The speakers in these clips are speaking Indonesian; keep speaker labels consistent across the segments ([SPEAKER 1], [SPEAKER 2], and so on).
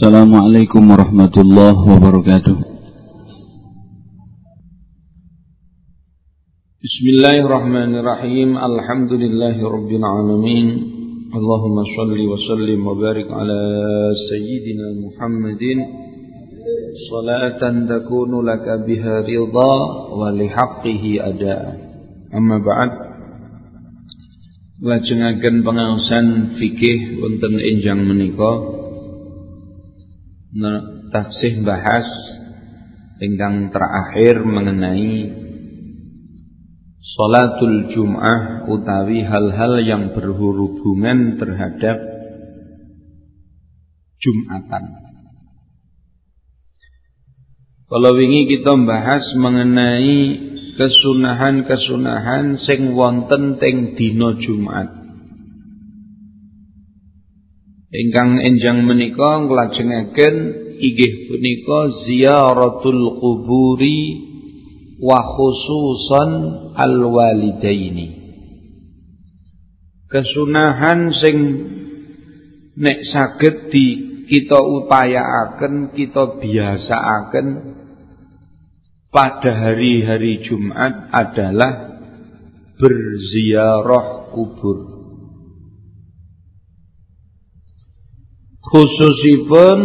[SPEAKER 1] Assalamualaikum warahmatullahi wabarakatuh.
[SPEAKER 2] Bismillahirrahmanirrahim. Alhamdulillahi rabbil alamin. Allahumma shalli wa sallim wa barik ala sayyidina Muhammadin salatan takunu laka biha ridha wa lihaqqihi ada. Amma ba'd. Lajengaken pengaosan fikih wonten enjang menika taksih bahas ingkang terakhir mengenai Salatul Jum'ah utawi hal-hal yang berhubungan terhadap Jumatan. Kalau wingi kita bahas mengenai kesunahan-kesunahan sing wonten teng dina Jumat. Ingkang enjang menika nglajengaken inggih punika ziyaratul quburi wa khususan al walidaini. Kesunahan sing nek saged di kita upayaaken, kita biasaaken pada hari-hari Jumat adalah berziarah kubur. Khususipun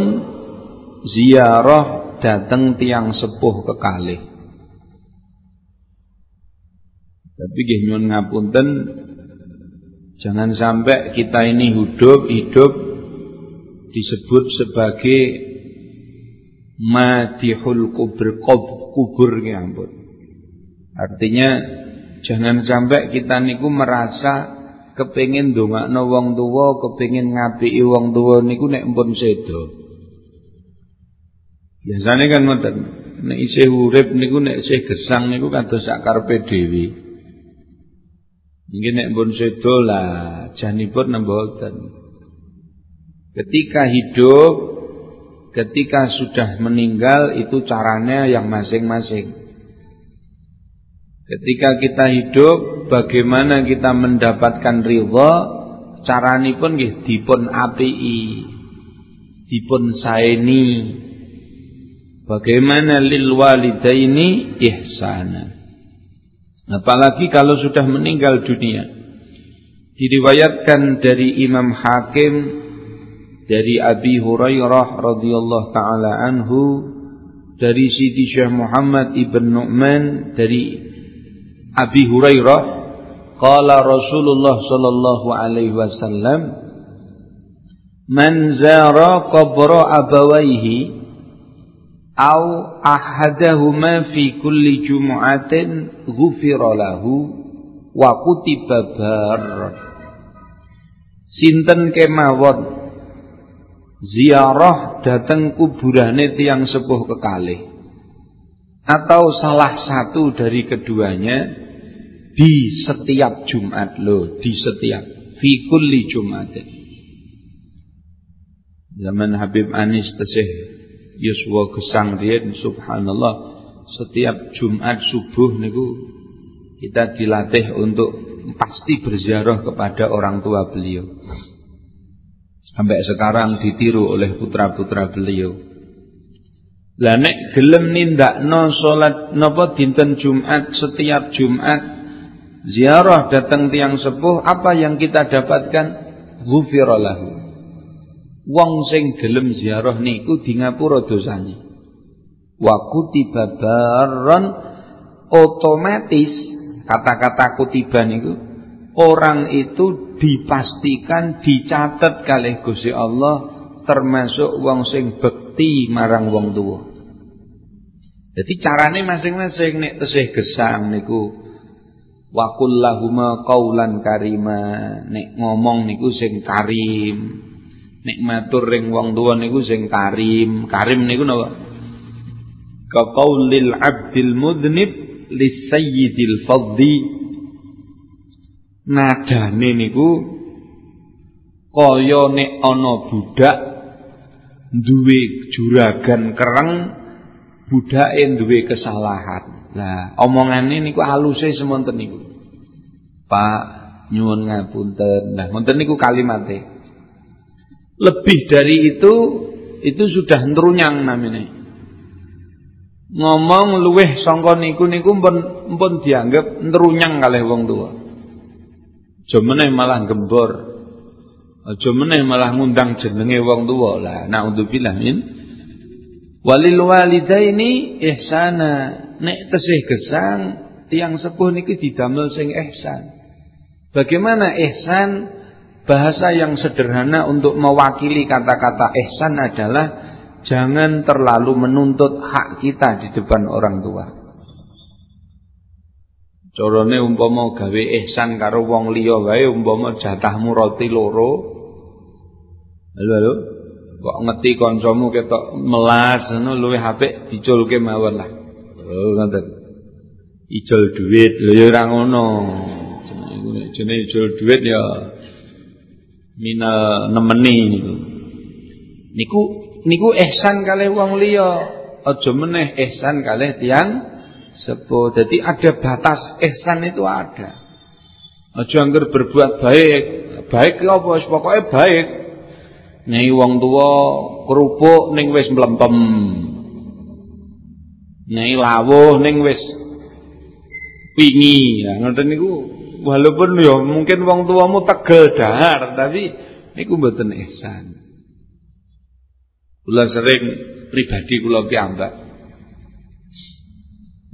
[SPEAKER 2] ziarah dateng tiang sepuh kekalih. Tapi nggih ngapunten jangan sampai kita ini hidup hidup disebut sebagai madihul kubur kubur ampun. Artinya jangan sampai kita niku merasa kepengin ndongakno wong tuwa, kepengin ngapiki wong tuwa niku nek mpun sedo. Biasane kan ngoten. Nek isih urip niku nek isih gesang niku kados sak karepe dhewe. Nggih nek mpun sedo lah janipun nemboten. Ketika hidup, ketika sudah meninggal itu caranya yang masing-masing. Ketika kita hidup bagaimana kita mendapatkan ridha? Caranipun nggih dipun apii dipun saeni. Bagaimana lil walidaini ihsana? Apalagi kalau sudah meninggal dunia. Diriwayatkan dari Imam Hakim dari Abi Hurairah radhiyallahu taala anhu dari Siti Syekh Muhammad ibn Nu'man dari Abi Hurairah qala Rasulullah sallallahu alaihi wasallam man zara qabra abawaihi au ahadahuma fi kulli jum'atin ghufira lahu wa kutiba bar. Sinten kemawon? Ziarah datang kuburane tiang sepuh kekalih. Atau salah satu dari keduanya di setiap Jumat loh, di setiap fi kulli. Zaman Habib Anis tesih Yuswa gesang riyen subhanallah setiap Jumat subuh niku kita dilatih untuk pasti berziarah kepada orang tua beliau. Sampai sekarang ditiru oleh putra-putra beliau. Lah nek gelem nindakno salat napa dinten Jumat setiap Jumat ziarah datang tiang sepuh apa yang kita dapatkan? Ghufiralahu wong sing gelem ziarah niku di ngapura dosane wa kutiba barron otomatis kata-kata kutiba niku orang itu dipastikan dicatat kalih Gusti Allah termasuk wong sing bekti marang wong tua. Jadi carane masing-masing nek tesih gesang niku wa kullahuma qaulan karima. Nek ngomong niku sing karim. Nek matur ring wong tuwa niku sing karim. Karim niku napa? Ka qaulil abdil mudnib lisayyidil fadhi nadane niku kaya nek ana budak duwe juragan kereng budake duwe kesalahan. Nah, omongane niku aluse semonten niku. Pak nyuwun ngapunten. Nah, ngoten niku kalimate. Lebih dari itu itu sudah nerunyang namanya. Ngomong luweh sangka niku niku pun pun dianggap nerunyang kalih wong tua. Aja malah gembor. Aja meneh malah ngundang jenenge wong tua. Lah naudzubillah min walil walidaini ihsana. Nek tesih gesang tiang sepuh niki didamel sing ihsan. Bagaimana ihsan Bahasa yang sederhana untuk mewakili kata-kata ihsan adalah jangan terlalu menuntut hak kita di depan orang tua. Corone umpama gawe ihsan karo wong liya wae umpama jatahmu roti loro. Halo halo. Kok ngeti kancamu ketok melas ngono luwih apik diculke mawon lah. Oh ngoten. Ijol duit lho ya ora ngono. Jenenge ijol duit ya mina nemeni niku. Niku niku ihsan kalih wong liya, aja meneh ihsan kalih tiang sepuh. Jadi ada batas ihsan itu ada. Aja angger berbuat baik. Baik ya apa pokoke baik. Nyai wong tua kerupuk ning wis mlempem. Nyai lawuh ning wis pingi. Ya ngoten niku walaupun ya mungkin wong tuamu tegel dahar tapi niku mboten ihsan. Kula sering pribadi kula piyambak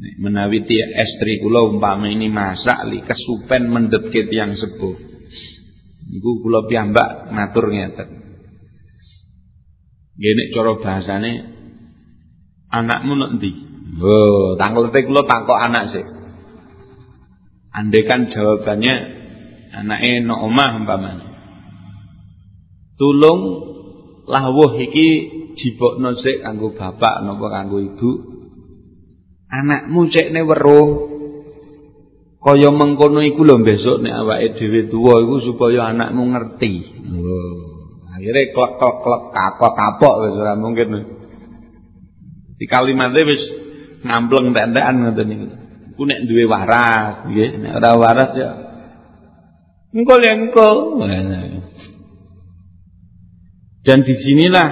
[SPEAKER 2] Nek menawi estri kula umpama ini masak li kesupen mendhetke tiyang sepuh. Niku kula piyambak ngatur ngeten. Nggih nek cara bahasane anakmu nek ndi? Oh, tangklete kula takok anak sih. Andaikan jawabannya anaknya no omah umpamanya. Tulung lawuh iki jibokno sik kanggo bapak napa kanggo ibu. Anakmu cekne weruh kaya mengkono iku lho besok nek awake dhewe tuwa iku supaya anakmu ngerti. Akhirnya klek klek klek kapok kapok wis mungkin. Di kalimatnya wis ngampleng tentekan ngoten niku. Ku nek duwe waras, nggih, nek ora waras ya engko ya engko. Dan di sinilah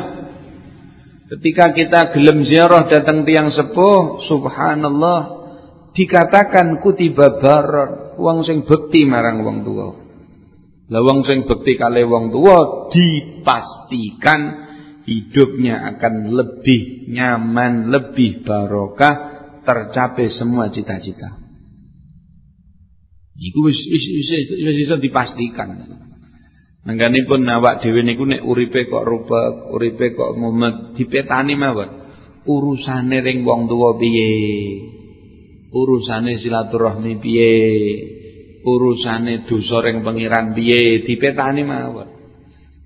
[SPEAKER 2] ketika kita gelem ziarah datang tiang sepuh, subhanallah dikatakan kutiba baron wong sing bekti marang wong tua. Lah wong sing bekti kali wong tua dipastikan hidupnya akan lebih nyaman, lebih barokah tercapai semua cita-cita. Iku wis wis wis iso dipastikan. Nangganipun awak dhewe niku nek uripe kok rupek, uripe kok mumet dipetani mawon. Urusane ring wong tuwa piye? Urusane silaturahmi piye? Urusane dosa ring pangeran piye? Dipetani mawon.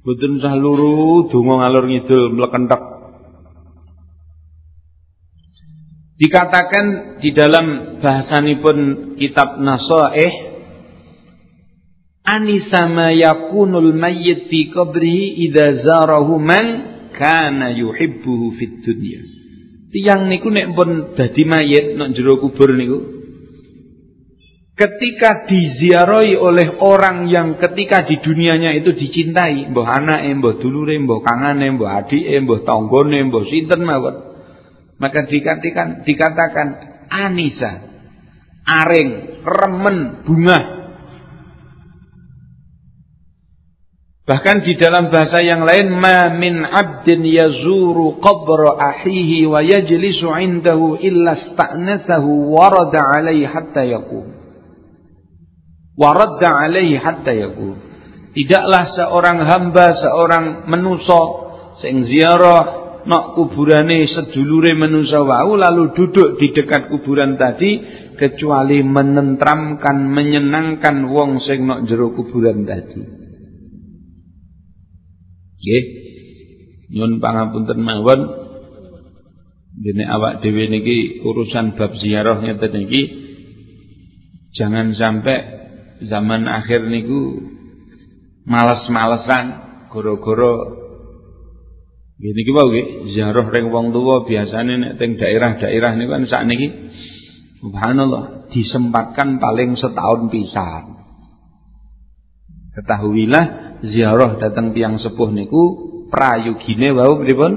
[SPEAKER 2] Mboten usah luru donga ngalur ngidul mlekentek Dikatakan di dalam bahasanipun kitab Nasaih Anisa ma yakunul mayyit fi qabrihi idza zarahu man kana yuhibbuhu fid dunya. Tiang niku nek pun dadi mayit nek jero kubur niku ketika diziarahi oleh orang yang ketika di dunianya itu dicintai, mbah anake, mbah dulure, mbah kangane, mbah adike, mbah tanggane, mbah sinten mawon. Maka dikatakan dikatakan anisa, aring, remen, bunga. Bahkan di dalam bahasa yang lain ma min 'abdin yazuru qabra ahihi wa yajlisu 'indahu illa sta'nasahu warada 'alaihi hatta yaqum. Warada 'alaihi hatta yaqum. Tidaklah seorang hamba, seorang menuso sing ziarah nok kuburane sedulure manusa wau lalu duduk di dekat kuburan tadi kecuali menentramkan menyenangkan wong sing nok jero kuburan tadi. Nggih. Nyun pangapunten mawon dene awak dhewe niki urusan bab ziarah ngeten niki jangan sampai zaman akhir niku males-malesan goro-goro Gini ki wae ziarah ring wong tuwa biasane nek teng daerah-daerah niku kan sakniki subhanallah disempatkan paling setahun pisan. Ketahuilah ziarah datang tiang sepuh niku prayogine wau pripun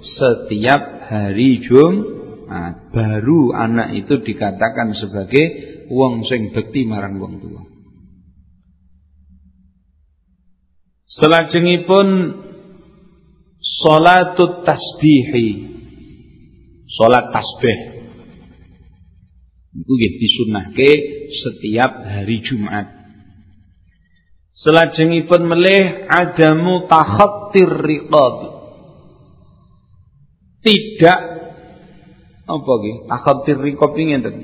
[SPEAKER 2] setiap hari Jumat. Baru anak itu dikatakan sebagai wong sing bekti marang wong tua. Selajengipun salatut tasbihi. Salat tasbih. Iku nggih disunahke setiap hari Jumat. Selajengipun melih adamu takhattir riqab. Tidak apa nggih? Takhattir riqab ngenten.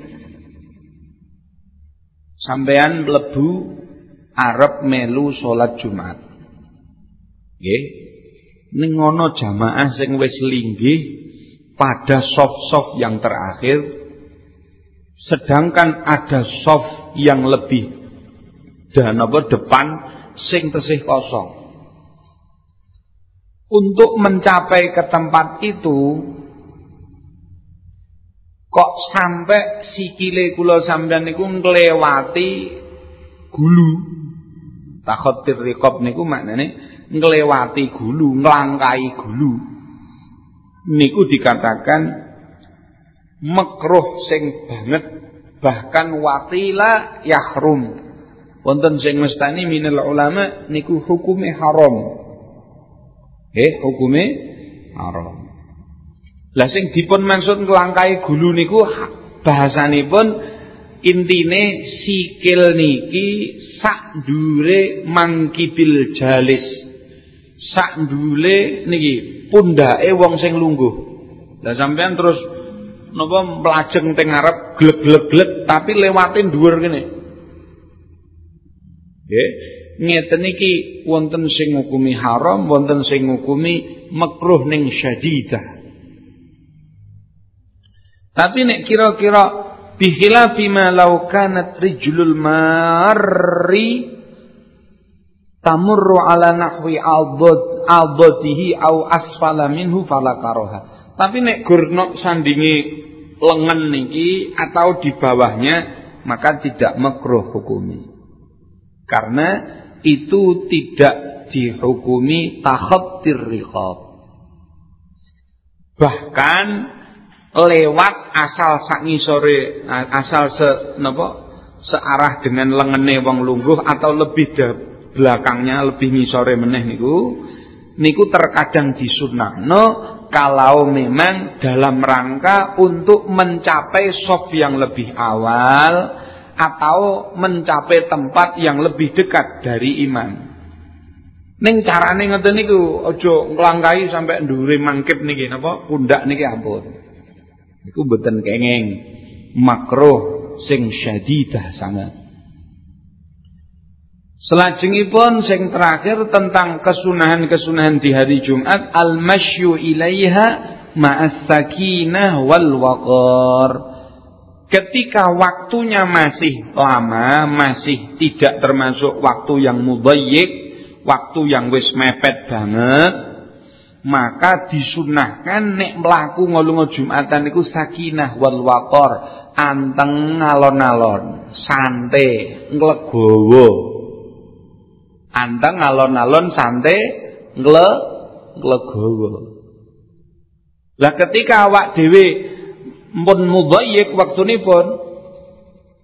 [SPEAKER 2] Sampean mlebu arep melu salat Jumat. Nggih. Ning ana jamaah sing wis linggih pada soft-soft yang terakhir sedangkan ada soft yang lebih dan apa depan sing tesih kosong. Untuk mencapai ke tempat itu kok sampai sikile kula sampean niku nglewati gulu. Takhatir riqab niku maknane nglewati gulu, nglangkai gulu. Niku dikatakan makruh sing banget bahkan watila yahrum wonten sing mestani minal ulama niku hukume haram. Eh, hukume haram. Lah sing dipun maksud nglangkai gulu niku bahasanipun intine sikil niki sak dure mangkibil jalis. Sak dule niki pundake wong sing lungguh. Lah sampean terus napa mlajeng teng ngarep glek-glek tapi lewatin dhuwur kene. Nggih. Ngeten iki wonten sing ngukumi haram, wonten sing ngukumi makruh ning syadidah. Tapi nek kira-kira bikhilafi ma law kanat rijlul marri tamurru ala nahwi aldatihi au asfala minhu fala karoha. Tapi nek gurno sandingi lengan niki atau di bawahnya maka tidak makruh hukumi. Karena itu tidak dihukumi takhattir riqab. Bahkan lewat asal sak ngisore asal se napa searah dengan lengene wong lungguh atau lebih belakangnya lebih ngisore meneh niku niku terkadang disunnahno kalau memang dalam rangka untuk mencapai sof yang lebih awal atau mencapai tempat yang lebih dekat dari iman. Ning carane ngoten niku aja nglangkai sampai ndure mangkip niki napa pundak niki ampun. Iku mboten kenging makruh sing syadidah sangat. Selajengipun sing terakhir tentang kesunahan-kesunahan di hari Jumat al-masyu ilaiha ma'as sakinah wal waqar ketika waktunya masih lama, masih tidak termasuk waktu yang mudayyik, waktu yang wis mepet banget, maka disunahkan nek mlaku ngolongo Jumatan niku sakinah wal waqar, anteng alon-alon, santai, nglegowo. Anteng alon-alon santai, ngle nglegowo. Lah ketika awak dhewe mpun mudhayyik waktunipun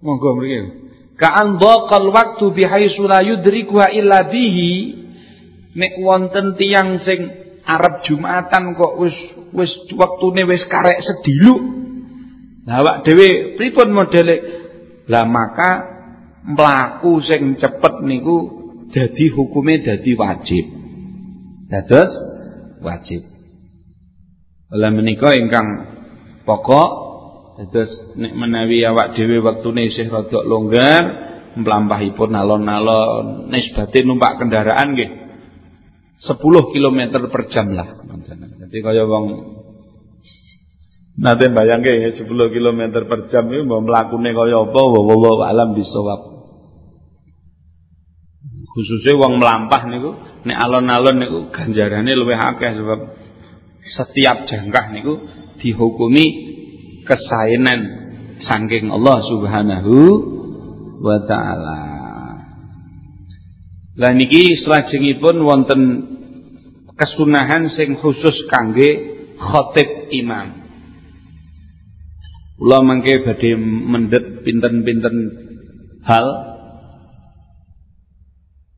[SPEAKER 2] monggo mriki. Ka'an dhaqal waktu bihaitsu la yudrikuha illa bihi nek wonten tiyang sing arep Jumatan kok wis wis wektune wis karek sedilu lah awak dhewe pripun modele? Lah maka mlaku sing cepet niku dadi hukume dadi wajib dados wajib Ola menika ingkang Pokok terus nek menawi awak dhewe wektune isih rada longgar, mlampahipun alon-alon nisbate numpak kendaraan nggih. 10 km per jam lah. Jadi kaya wong Nanti bayangke 10 km per jam itu mau mlakune kaya apa wallahu alam bisawab. Khususnya wong melampah niku nek alon-alon niku ganjarane luwih akeh sebab setiap jangkah niku dihukumi kesainan saking Allah Subhanahu wa taala. Lah niki salajengipun wonten kesunahan sing khusus kangge khotib imam. Kula mangke badhe mendhet pinten-pinten hal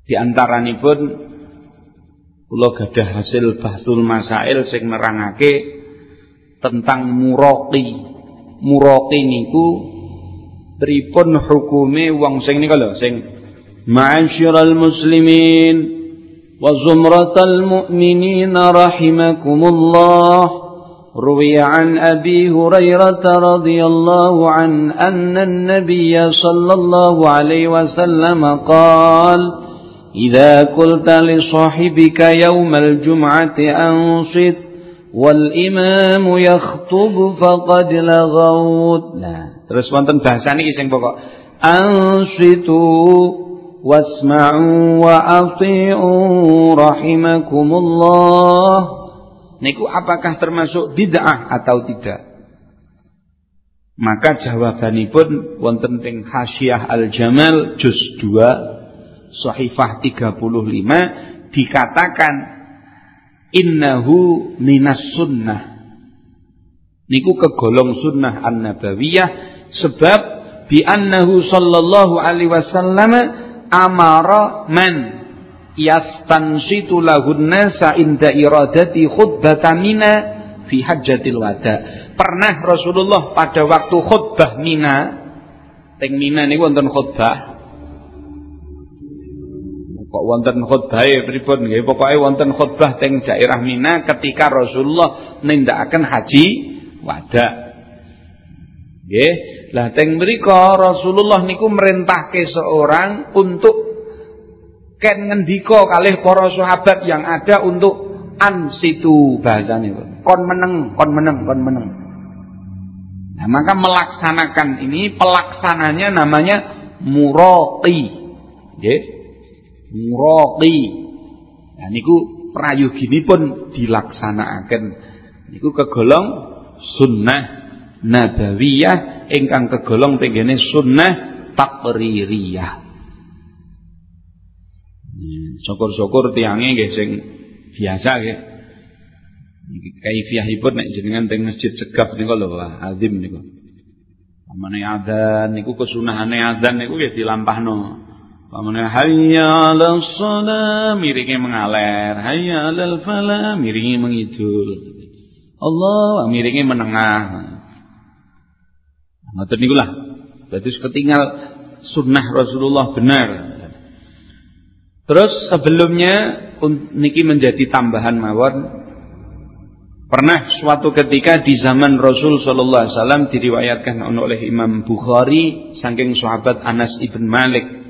[SPEAKER 2] di antaranipun kula gadah hasil bahsul masail sing nerangake tentang muraqi. Muraqi niku pripun hukume wong sing nika lho sing ma'asyiral muslimin wa zumratal mu'minin rahimakumullah روي عن أبي هريرة رضي الله عنه أن النبي صلى الله عليه وسلم قال إذا قلت لصاحبك يوم الجمعة أنصت والإمام يخطب فقد لغوت
[SPEAKER 3] nah terus wonten bahasa niki sing pokok
[SPEAKER 2] أنصتوا واسمعوا وأطيعوا رحمكم الله niku apakah termasuk bid'ah atau tidak? Maka jawabanipun wonten teng Hasyiah Al-Jamal juz 2 Sahifah 35 dikatakan innahu minas sunnah. Niku kegolong sunnah an-nabawiyah sebab bi annahu sallallahu alaihi wasallam amara man yastansitu lahun nasa inda iradati khutbah mina fi hajjatil wada. Pernah Rasulullah pada waktu khutbah Mina, teng Mina niku wonten khutbah. Kok wonten khutbah e pripun nggih? Pokoke wonten khutbah teng daerah Mina ketika Rasulullah nindakaken haji wada. Nggih, lah teng mriku Rasulullah niku merintahke seorang untuk ken ngendika kalih para sahabat yang ada untuk an situ bahasane kon meneng kon meneng kon meneng nah maka melaksanakan ini pelaksananya namanya muraqi nggih muraqi nah niku prayoginipun dilaksanakaken niku kegolong sunnah nabawiyah ingkang kegolong tenggene sunnah takririyah Syukur-syukur tiange nggih sing biasa nggih. Kaifiahipun nek jenengan teng masjid segaf niku lho azim niku. Pamane adzan niku kesunahane adzan niku nggih dilampahno. Pamane hayya 'alas shalah miringe mengaler, hayya 'alal falah miringe mengidul. Allah miringe menengah. Ngoten niku lah. Berarti ketinggal sunnah Rasulullah benar. Terus sebelumnya niki menjadi tambahan mawon. Pernah suatu ketika di zaman Rasul sallallahu alaihi wasallam diriwayatkan oleh Imam Bukhari saking sahabat Anas ibn Malik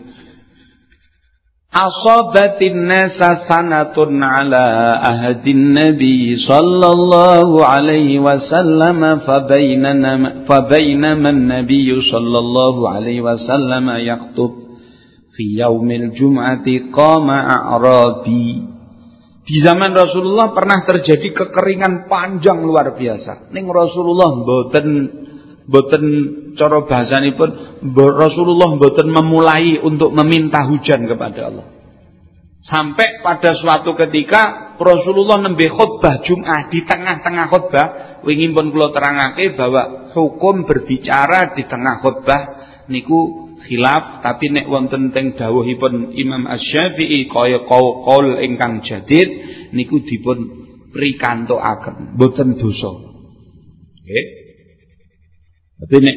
[SPEAKER 2] Asabatin nasa sanatun ala ahadin nabi sallallahu alaihi wasallam fabainama fabainama sallallahu alaihi wasallam yakhutub fi yaumil jum'ati qama a'rabi di zaman Rasulullah pernah terjadi kekeringan panjang luar biasa. Ning Rasulullah mboten mboten cara bahasanipun Rasulullah mboten memulai untuk meminta hujan kepada Allah. Sampai pada suatu ketika Rasulullah nembe khutbah Jumat di tengah-tengah khutbah wingi pun kula terangake bahwa hukum berbicara di tengah khutbah niku khilaf tapi nek wonten teng dawuhipun Imam Asy-Syafi'i kaya qaul ingkang jadid niku dipun prikantokaken boten dosa. Nggih. Tapi nek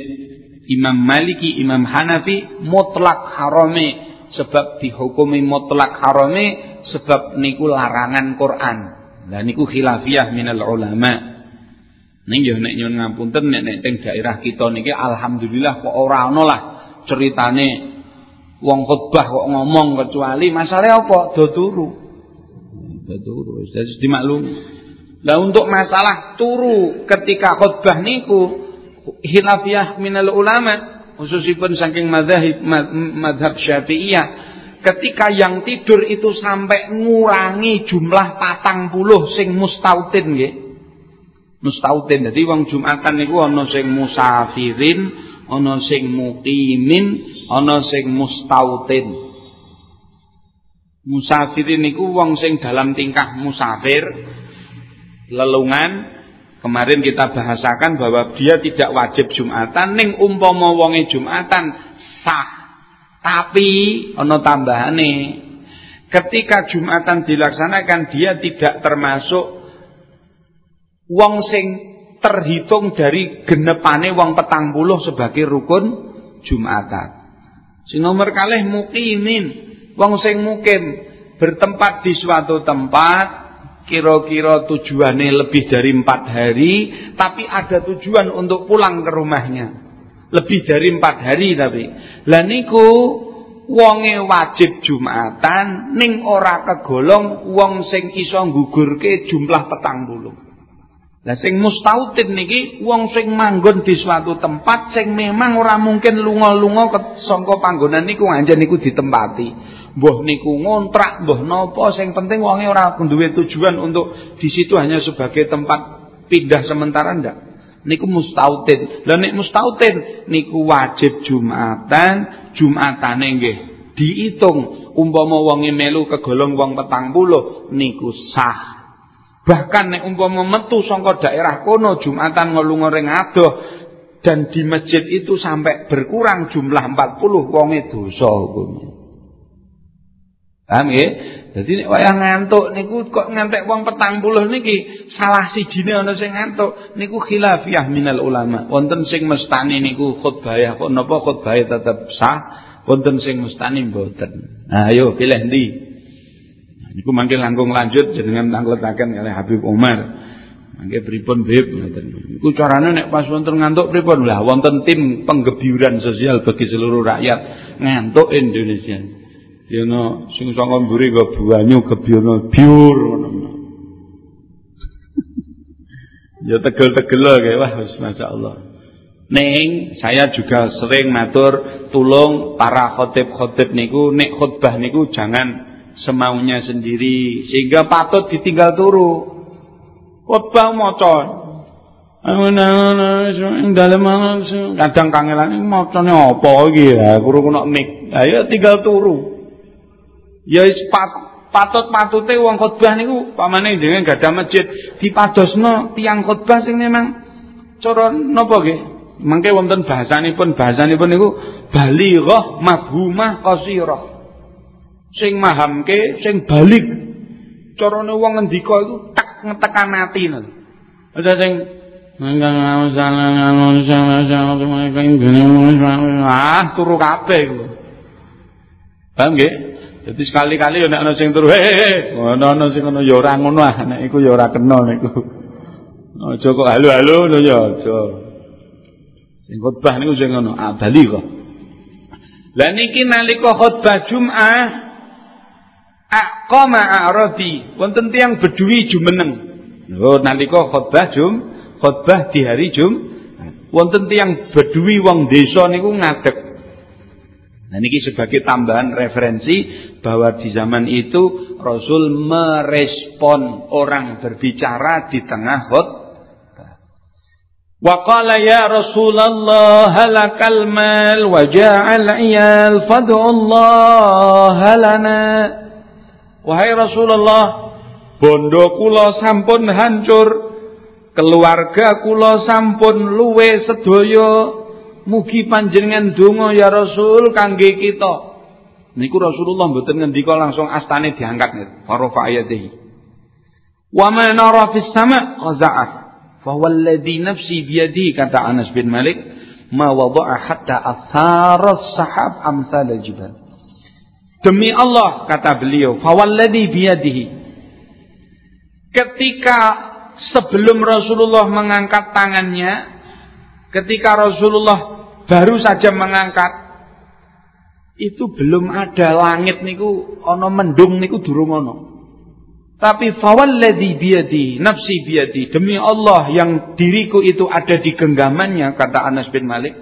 [SPEAKER 2] Imam Maliki, Imam Hanafi mutlak harame sebab dihukumi mutlak harame sebab niku larangan Quran. Lah niku khilafiyah minal ulama. Ning yo nek nyuwun ngapunten nek nek teng daerah kita niki alhamdulillah kok ora ana lah ceritane wong khutbah kok ngomong kecuali masalah apa? Do turu. Do turu wis dimaklumi. Lah untuk masalah turu ketika khutbah niku hilafiyah minal ulama khususipun saking madhab madhab Syafi'iyah. Ketika yang tidur itu sampai ngurangi jumlah patang puluh sing mustautin nggih. Mustautin. Jadi wong Jumatan niku ana sing musafirin ana sing muqimin, ana sing mustautin. Musafir niku wong sing dalam tingkah musafir, lelungan Kemarin kita bahasakan bahwa dia tidak wajib Jumatan ning umpama wonge Jumatan sah. Tapi ana tambahane. Ketika Jumatan dilaksanakan dia tidak termasuk wong sing terhitung dari genepane wong petang puluh sebagai rukun Jumatan. Sing nomor kalih mukimin, wong sing mukim bertempat di suatu tempat kira-kira tujuannya lebih dari empat hari, tapi ada tujuan untuk pulang ke rumahnya. Lebih dari empat hari tapi. Lah niku wonge wajib Jumatan ning ora kegolong wong sing iso nggugurke jumlah petang bulu. Lah sing mustautin niki wong sing manggon di suatu tempat sing memang ora mungkin lunga-lunga ke sangka panggonan niku anjen niku ditempati mbah niku ngontrak, mbah napa, sing penting wonge ora duwe tujuan untuk di situ hanya sebagai tempat pindah sementara ndak. Niku mustautin. Lah nek mustautin niku wajib Jumatan, Jumatane nggih diitung umpama wonge melu kegolong wong petang puluh niku sah. Bahkan nek umpama metu saka daerah kono Jumatan ngelunga ring adoh dan di masjid itu sampai berkurang jumlah 40 wonge dosa hukumnya. Paham nggih? Dadi nek wayah ngantuk niku kok ngantek wong petang puluh niki salah sijine ana sing ngantuk niku khilafiyah minal ulama. Wonten sing mestani niku khutbah ya kok napa khutbah tetep sah, wonten sing mestani mboten. Nah ayo pilih ndi? Niku mangke langkung lanjut jenengan tangletaken kalih Habib Umar. Mangke pripun Bib ngoten. Niku carane nek pas wonten ngantuk pripun? Lah wonten tim penggebyuran sosial bagi seluruh rakyat ngantuk Indonesia. Dene sing saka mburi kok banyu gebyono biur ngono. ya tegel-tegel kayak wah wis masyaallah. Neng saya juga sering matur tulung para khotib-khotib niku nek khutbah niku jangan semaunya sendiri sehingga patut ditinggal turu. Khutbah maca. kadang kangelan macane apa iki ya, kurang kena mik. Ayo tinggal turu. Ya pat, patut-patute wong khotbah niku pamane jenengan gadah masjid dipadosno tiang khotbah sing memang cara napa nggih? Mangke wonten bahasanipun bahasanipun niku balighah mabhumah qasirah. Sing mahamke sing balik. Carane wong ngendika iku tak ngetekan ati. Ada sing Ah, turu kabeh iku. Paham nggih? Jadi sekali-kali ya nek ana sing turu, "He, ana ana sing ngono ya ora ngono ah, nek iku ya ora kena niku." Aja kok halo-halo lho ya aja. Sing khotbah niku sing ngono, abali kok. Lah niki nalika khotbah Jumat aqama a'radi, wonten tiyang bedui jumeneng. Lho nalika khotbah Jum, khotbah di hari Jum, wonten tiyang bedui wong desa niku ngadeg Nah ini sebagai tambahan referensi bahwa di zaman itu Rasul merespon orang berbicara di tengah khutbah. Wa qala ya Rasulullah halakal mal wa ja'al iyal fad'ullah lana. Wahai Rasulullah, bondo kula sampun hancur, keluarga kula sampun luwe sedaya Mugi panjenengan donga ya Rasul kangge kita. Niku Rasulullah mboten ngendika langsung astane diangkat niku. Farafa ayatihi. Wa ma nara fis sama' qaza'ah. Fa walladhi nafsi biyadi kata Anas bin Malik ma wada'a hatta atharat sahab amsal al-jibal. Demi Allah kata beliau, fa walladhi biyadihi. Ketika sebelum Rasulullah mengangkat tangannya, ketika Rasulullah baru saja mengangkat itu belum ada langit niku ana mendung niku durung ana tapi fawalladzi biyadi nafsi biyadi demi Allah yang diriku itu ada di genggamannya kata Anas bin Malik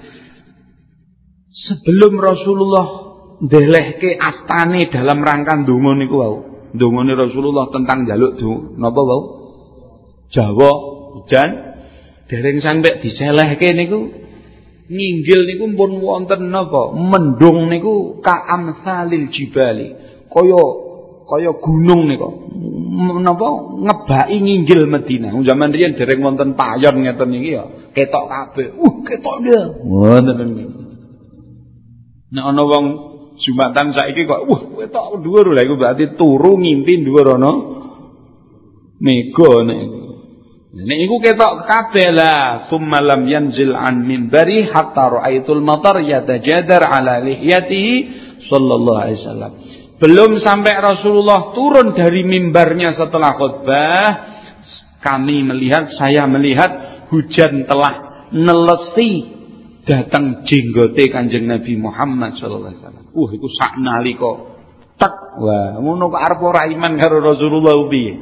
[SPEAKER 2] sebelum Rasulullah ndelehke astane dalam rangka ndonga niku wau ndongane Rasulullah tentang jaluk napa wau Jawa hujan dereng sampai diselehke niku nginggil niku pun wonten napa mendung niku ka amsalil jibali kaya kaya gunung nika. Menapa ngebaki nginggil Madinah. Zaman riyen dereng wonten payon ngeten iki ya, ketok kabeh. Uh, ketok dia. Wonten Nek ana wong Jumatan saiki kok wah ketok dhuwur lha iku berarti turu ngimpi dhuwur ana mega nek Nek iku ketok kabeh lah, thumma lam yanzil an minbari hatta raaitul matar yatajadar ala lihyatihi sallallahu alaihi wasallam. Belum sampai Rasulullah turun dari mimbarnya setelah khutbah, kami melihat, saya melihat hujan telah nelesi datang jenggote Kanjeng Nabi Muhammad sallallahu alaihi wasallam. Uh iku sak nalika tek wah ngono kok arep ora iman karo Rasulullah piye?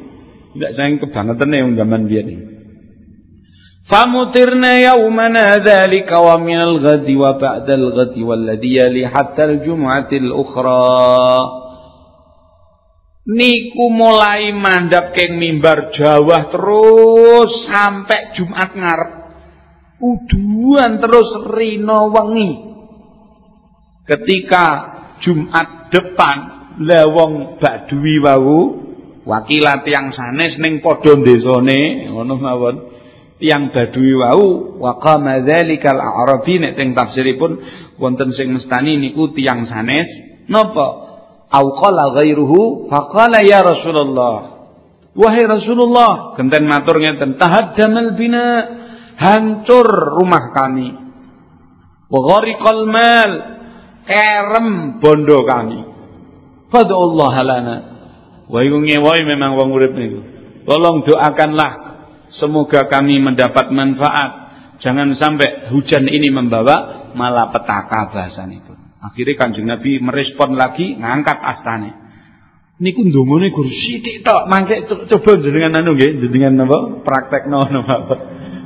[SPEAKER 2] Tidak sayang kebangetane wong zaman biyen iki. فمطرنا يومنا ذلك ومن الغد وبعد الغد والذي يلي حتى الجمعة الأخرى niku mulai mandap keng mimbar Jawa terus sampai Jumat ngarep uduan terus rino wengi. Ketika Jumat depan lewong badui wau wakilat yang sanes ning padha desane ngono mawon tiang badui wau wa qama dzalikal a'rabi nek teng tafsiripun wonten sing mestani niku tiang sanes napa? Au qala ghairuhu faqala ya Rasulullah. Wahai Rasulullah genten matur ngeten tahaddamal bina hancur rumah kami. Wa ghariqal mal. Kerem bondo kami. Fadullah lana. Wa iku ngewoi memang wong urip niku. Tolong doakanlah semoga kami mendapat manfaat. Jangan sampai hujan ini membawa malapetaka bahasan itu. Akhirnya Kanjeng Nabi merespon lagi ngangkat astane. Niku ndongone gur sithik tok, mangke coba jenengan anu nggih, jenengan napa praktekno napa.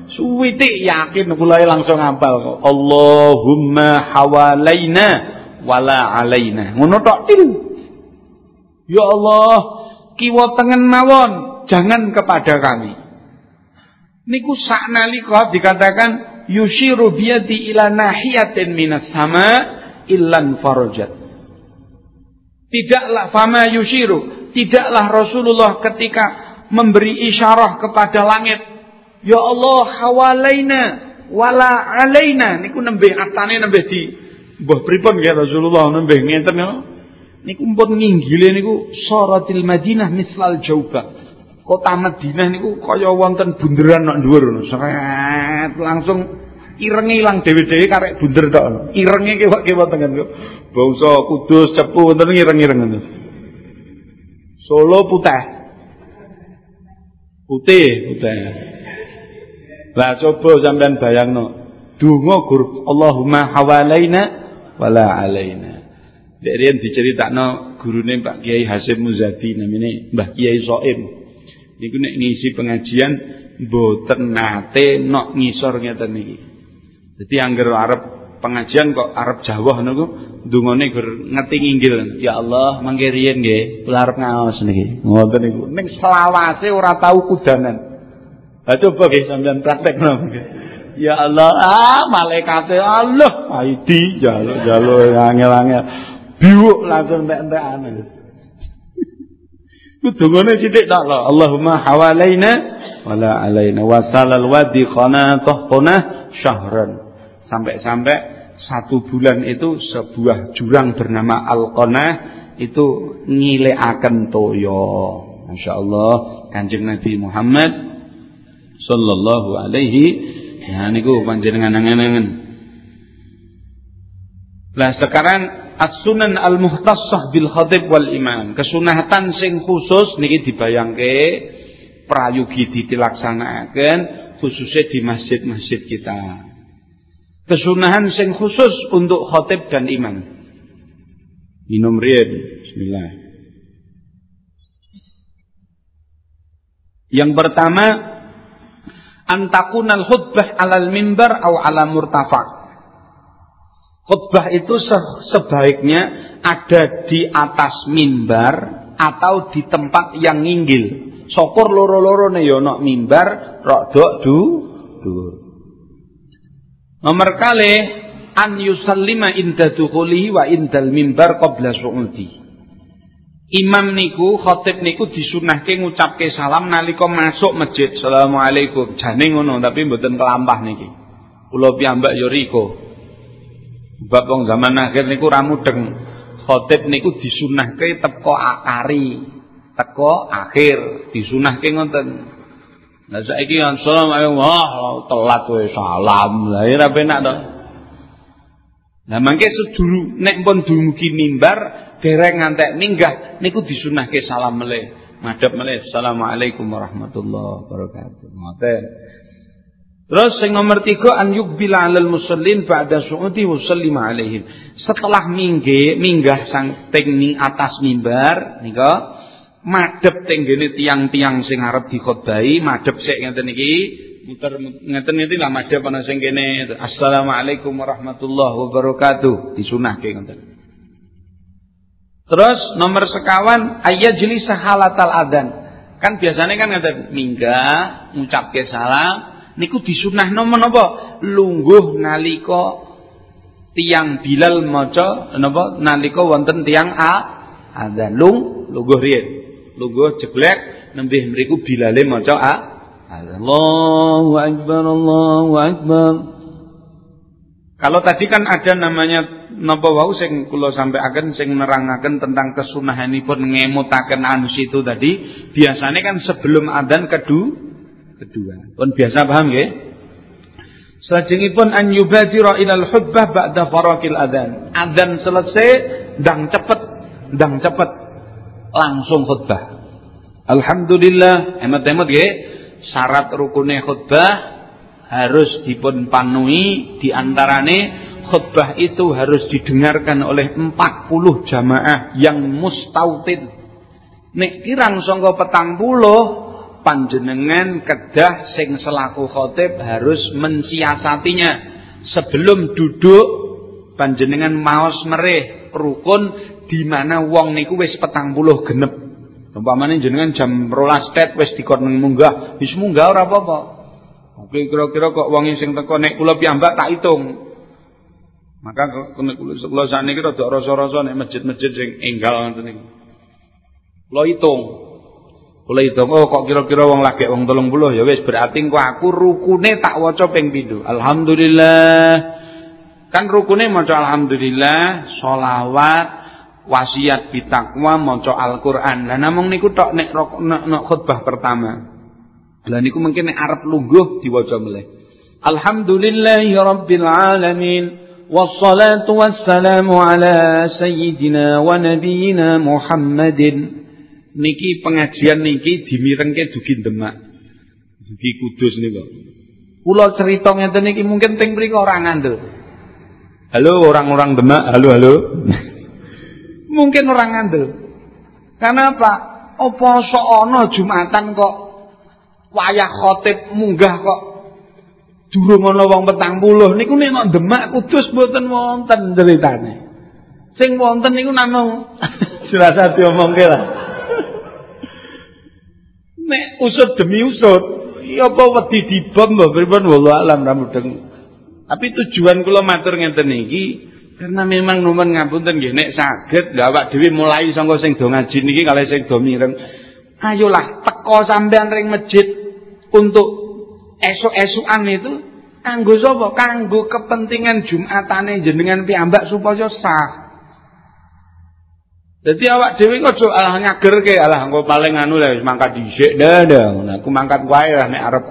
[SPEAKER 2] Suwitik yakin kula langsung ngapal. Allahumma hawalaina wala alaina. Ngono tok til. Ya Allah, kiwa tengen mawon, jangan kepada kami. Niku saknalika dikatakan yushiru biyadi ila nahiyatin minas sama illan farajat. Tidaklah fama yushiru, tidaklah Rasulullah ketika memberi isyarah kepada langit, ya Allah hawalaina wala alaina niku nembih astane nembih di mbah pripun ya Rasulullah nembih ngenten ya. Niku pun nginggile niku saratil Madinah mislal jauba. Kota Madinah niku kaya wonten bunderan nok dhuwur Seret langsung irenge ilang dhewe-dhewe karek bunder tok. Irenge kewak-kewak tengen kok. Bangsa Kudus, Cepu wonten ireng-ireng ngono. Solo putih. Putih, putih. Lah coba sampean bayangno. Donga gur Allahumma hawalaina wala alaina. Dek riyen diceritakno gurune Pak Kiai Hasim Muzadi namine Mbah Kiai Soim. Niku nek ngisi pengajian mboten nate nok ngisor ngeten niki. Jadi angger Arab pengajian kok Arab Jawa niku ndungane gur ngeti nginggil. Ya Allah, mangke riyen nggih, kula arep ngaos niki. Ngoten niku. Ning selawase ora tau kudanan. Lah coba nggih sampean praktekno. Ya Allah, ah malaikate Allah, aidi jaluk-jaluk angel-angel. Biwuk langsung entek-entekan. Ku dungane sithik tok lho. Allahumma hawalaina wala alaina wasalal wadi qanatah qanah syahran. Sampai-sampai satu bulan itu sebuah jurang bernama Al-Qanah itu ngileaken toyo. Masya Allah Kanjeng Nabi Muhammad sallallahu alaihi ya niku panjenengan angen-angen. Lah sekarang as-sunan al-muhtassah bil khatib wal imam. Kesunahatan sing khusus niki dibayangke prayogi ditilaksanakaken khususnya di masjid-masjid kita kesunahan sing khusus untuk khotib dan imam. Minum riyen. Bismillah. Yang pertama antakunal khutbah alal mimbar atau ala murtafa. Khutbah itu sebaiknya ada di atas mimbar atau di tempat yang nginggil. Sokor loro-loro nih yo nok mimbar, rodok du, dur. Nomor kali an yusallima inda dukhulihi wa indal mimbar qabla su'udi. Imam niku khotib niku disunahke ngucapke salam nalika masuk masjid. Assalamualaikum. Jane ngono tapi mboten kelampah niki. Kula piyambak ya riko. Bab wong zaman akhir niku ra mudeng. Khotib niku disunahke teko akari, teko akhir disunahke ngoten. Lah saiki assalamualaikum wah telat wae salam. Lah ora penak to. Nah mangke seduru nek pun dumugi mimbar dereng ngantek minggah niku disunahke salam melih madhep melih assalamualaikum warahmatullahi wabarakatuh ngoten Terus sing nomor tiga an yukbila alal musallin ba'da su'udi wa sallima alaihim. Setelah mingge, minggah sang ting ning atas mimbar nika madhep teng tiang-tiang sing arep dikhotbahi, madhep sik ngeten iki, muter ngeten iki lah madhep ana sing kene. Assalamualaikum warahmatullahi wabarakatuh. Disunahke ngoten. Terus nomor sekawan ayat jeli sahalatal adan. Kan biasanya kan ada minggah, ngucapke salam, niku nomor napa? Lungguh naliko tiang Bilal maca napa nalika wonten tiang a ada lung lungguh riyen. Lungguh jeblek nembih mriku Bilale maca a Allahu akbar Allahu akbar. Kalau tadi kan ada namanya napa wau sing kula sampaikan sing nerangaken tentang kesunahanipun ngemutaken anus itu tadi biasanya kan sebelum adzan kedua kedua pun biasa paham nggih Selajengipun an yubadira ilal hubbah ba'da farakil adzan. Adzan selesai dang cepet, dang cepet langsung khutbah. Alhamdulillah, hemat-hemat nggih. Syarat rukune khutbah harus dipun panuhi diantarane khutbah itu harus didengarkan oleh 40 jamaah yang mustautin. Nek kirang sangka petang puluh panjenengan kedah sing selaku khotib harus mensiasatinya. Sebelum duduk panjenengan maos mereh rukun di mana wong niku wis petang puluh genep. Umpamane jenengan jam rolas tet wis dikon munggah. Wis munggah ora apa-apa. Kira-kira kok wong sing teko nek kula piyambak tak hitung maka kula sakniki rada rasa-rasa nek masjid-masjid sing enggal ngoten niku. Kula hitung. Kula hitung oh kok kira-kira wong lagi wong 30 ya wis berarti kok aku rukune tak waca ping pindho. Alhamdulillah. Kan rukune maca alhamdulillah, sholawat, wasiat bitakwa, maca Al-Qur'an. Lah namung niku tok nek nek khutbah pertama. Lah niku mungkin nek arep lungguh diwaca meleh. Alhamdulillahi rabbil alamin. والصلاة والسلام على سيدنا ونبينا محمد niki pengajian niki dimirengke dugi Demak dugi Kudus niku kula cerita ngeten niki mungkin teng mriko ora ngandel halo orang-orang Demak halo halo mungkin orang ngandel karena apa apa sok ana Jumatan kok wayah khotib munggah kok Durung ana wong petang puluh niku nek nang Demak Kudus mboten wonten ceritane. Sing wonten niku namung serasa diomongke lah. Nek usut demi usut, ya apa wedi dibom mbah pripun wallahu alam ra mudeng. Tapi tujuan kula matur ngenten iki karena memang nuwun ngapunten nggih nek saged lha awak dhewe mulai saka sing do ngaji niki kalih sing do mireng. Ayolah teko sampean ring masjid untuk esuk-esukan itu kanggo sapa? Kanggo kepentingan Jumatane jenengan piyambak supaya sah. Jadi awak dhewe aja alah nyagerke, alah engko paling anu lah wis mangkat dhisik dah. Aku mangkat wae lah nek arep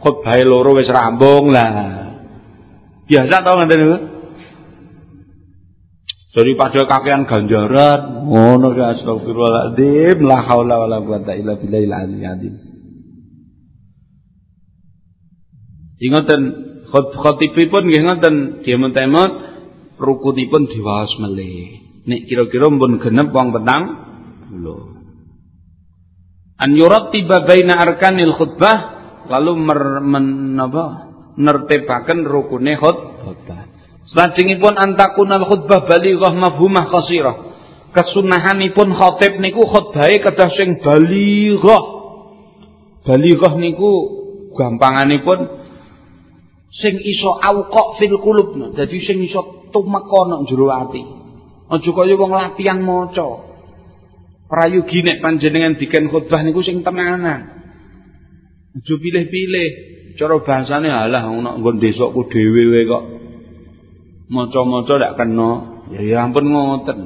[SPEAKER 2] khotbah loro wis rambung lah. Biasa tau ngoten niku. Daripada kakean ganjaran, ngono ya astagfirullahaladzim, la haula wala quwata illa billahil azim. Ingoten khotibipun nggih ngoten diemut-emut rukunipun diwaos melih. Nek kira-kira pun genep wong petang kula. An yurattiba baina arkanil khutbah lalu mer, men, apa, nertibaken rukune khutbah. Salajengipun antakunal khutbah balighah mafhumah qasirah. Kesunahanipun khotib niku khutbahe kedah sing balighah. Balighah niku gampanganipun sing iso auqa fil qulub dadi sing iso tumeka nang jero ati aja kaya wong latihan maca Prayogi nek panjenengan diken khutbah niku sing tenanan. Aja pilih-pilih. Cara bahasane alah ngono nggon desokku dhewe wae kok. Maca-maca ndak kena. Ya ya ampun ngoten.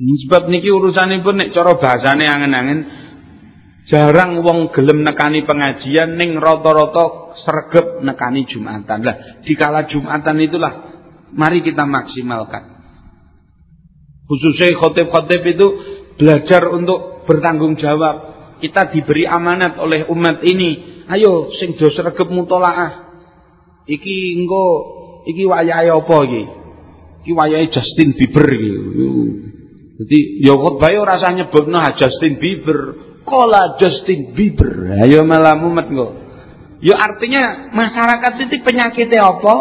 [SPEAKER 2] Sebab niki urusanipun nek cara bahasane angen-angen jarang wong gelem nekani pengajian ning rata-rata sregep nekani Jumatan. Lah dikala Jumatan itulah mari kita maksimalkan. Khususnya khotib-khotib itu belajar untuk bertanggung jawab. Kita diberi amanat oleh umat ini. Ayo sing do sregep mutolaah. Iki engko iki wayahe apa iki? Iki wayahe Justin Bieber iki. Jadi ya khotbah ora usah nyebutno Justin Bieber. Kola Justin Bieber. Ayo malah mumet engko. Ya artinya masyarakat itu penyakitnya apa?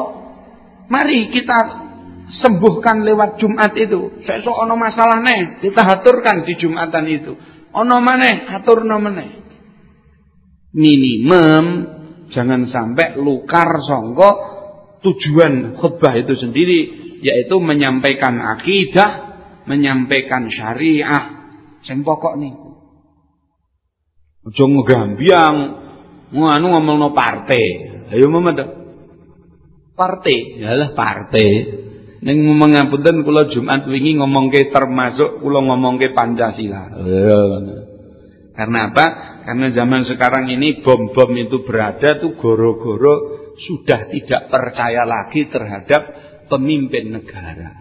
[SPEAKER 2] Mari kita sembuhkan lewat Jumat itu. Sesuk ana masalah nih, kita aturkan di Jumatan itu. Ana maneh, aturno meneh. Minimum jangan sampai lukar songko tujuan khutbah itu sendiri yaitu menyampaikan akidah, menyampaikan syariah sing pokok niku. Aja ngegambiang nganu ngomongno partai. Ayo Muhammad. Partai, yalah partai. Ning mengapunten kula Jumat wingi ngomongke termasuk kula ngomongke Pancasila. Karena apa? Karena zaman sekarang ini bom-bom itu berada tuh goro-goro sudah tidak percaya lagi terhadap pemimpin negara.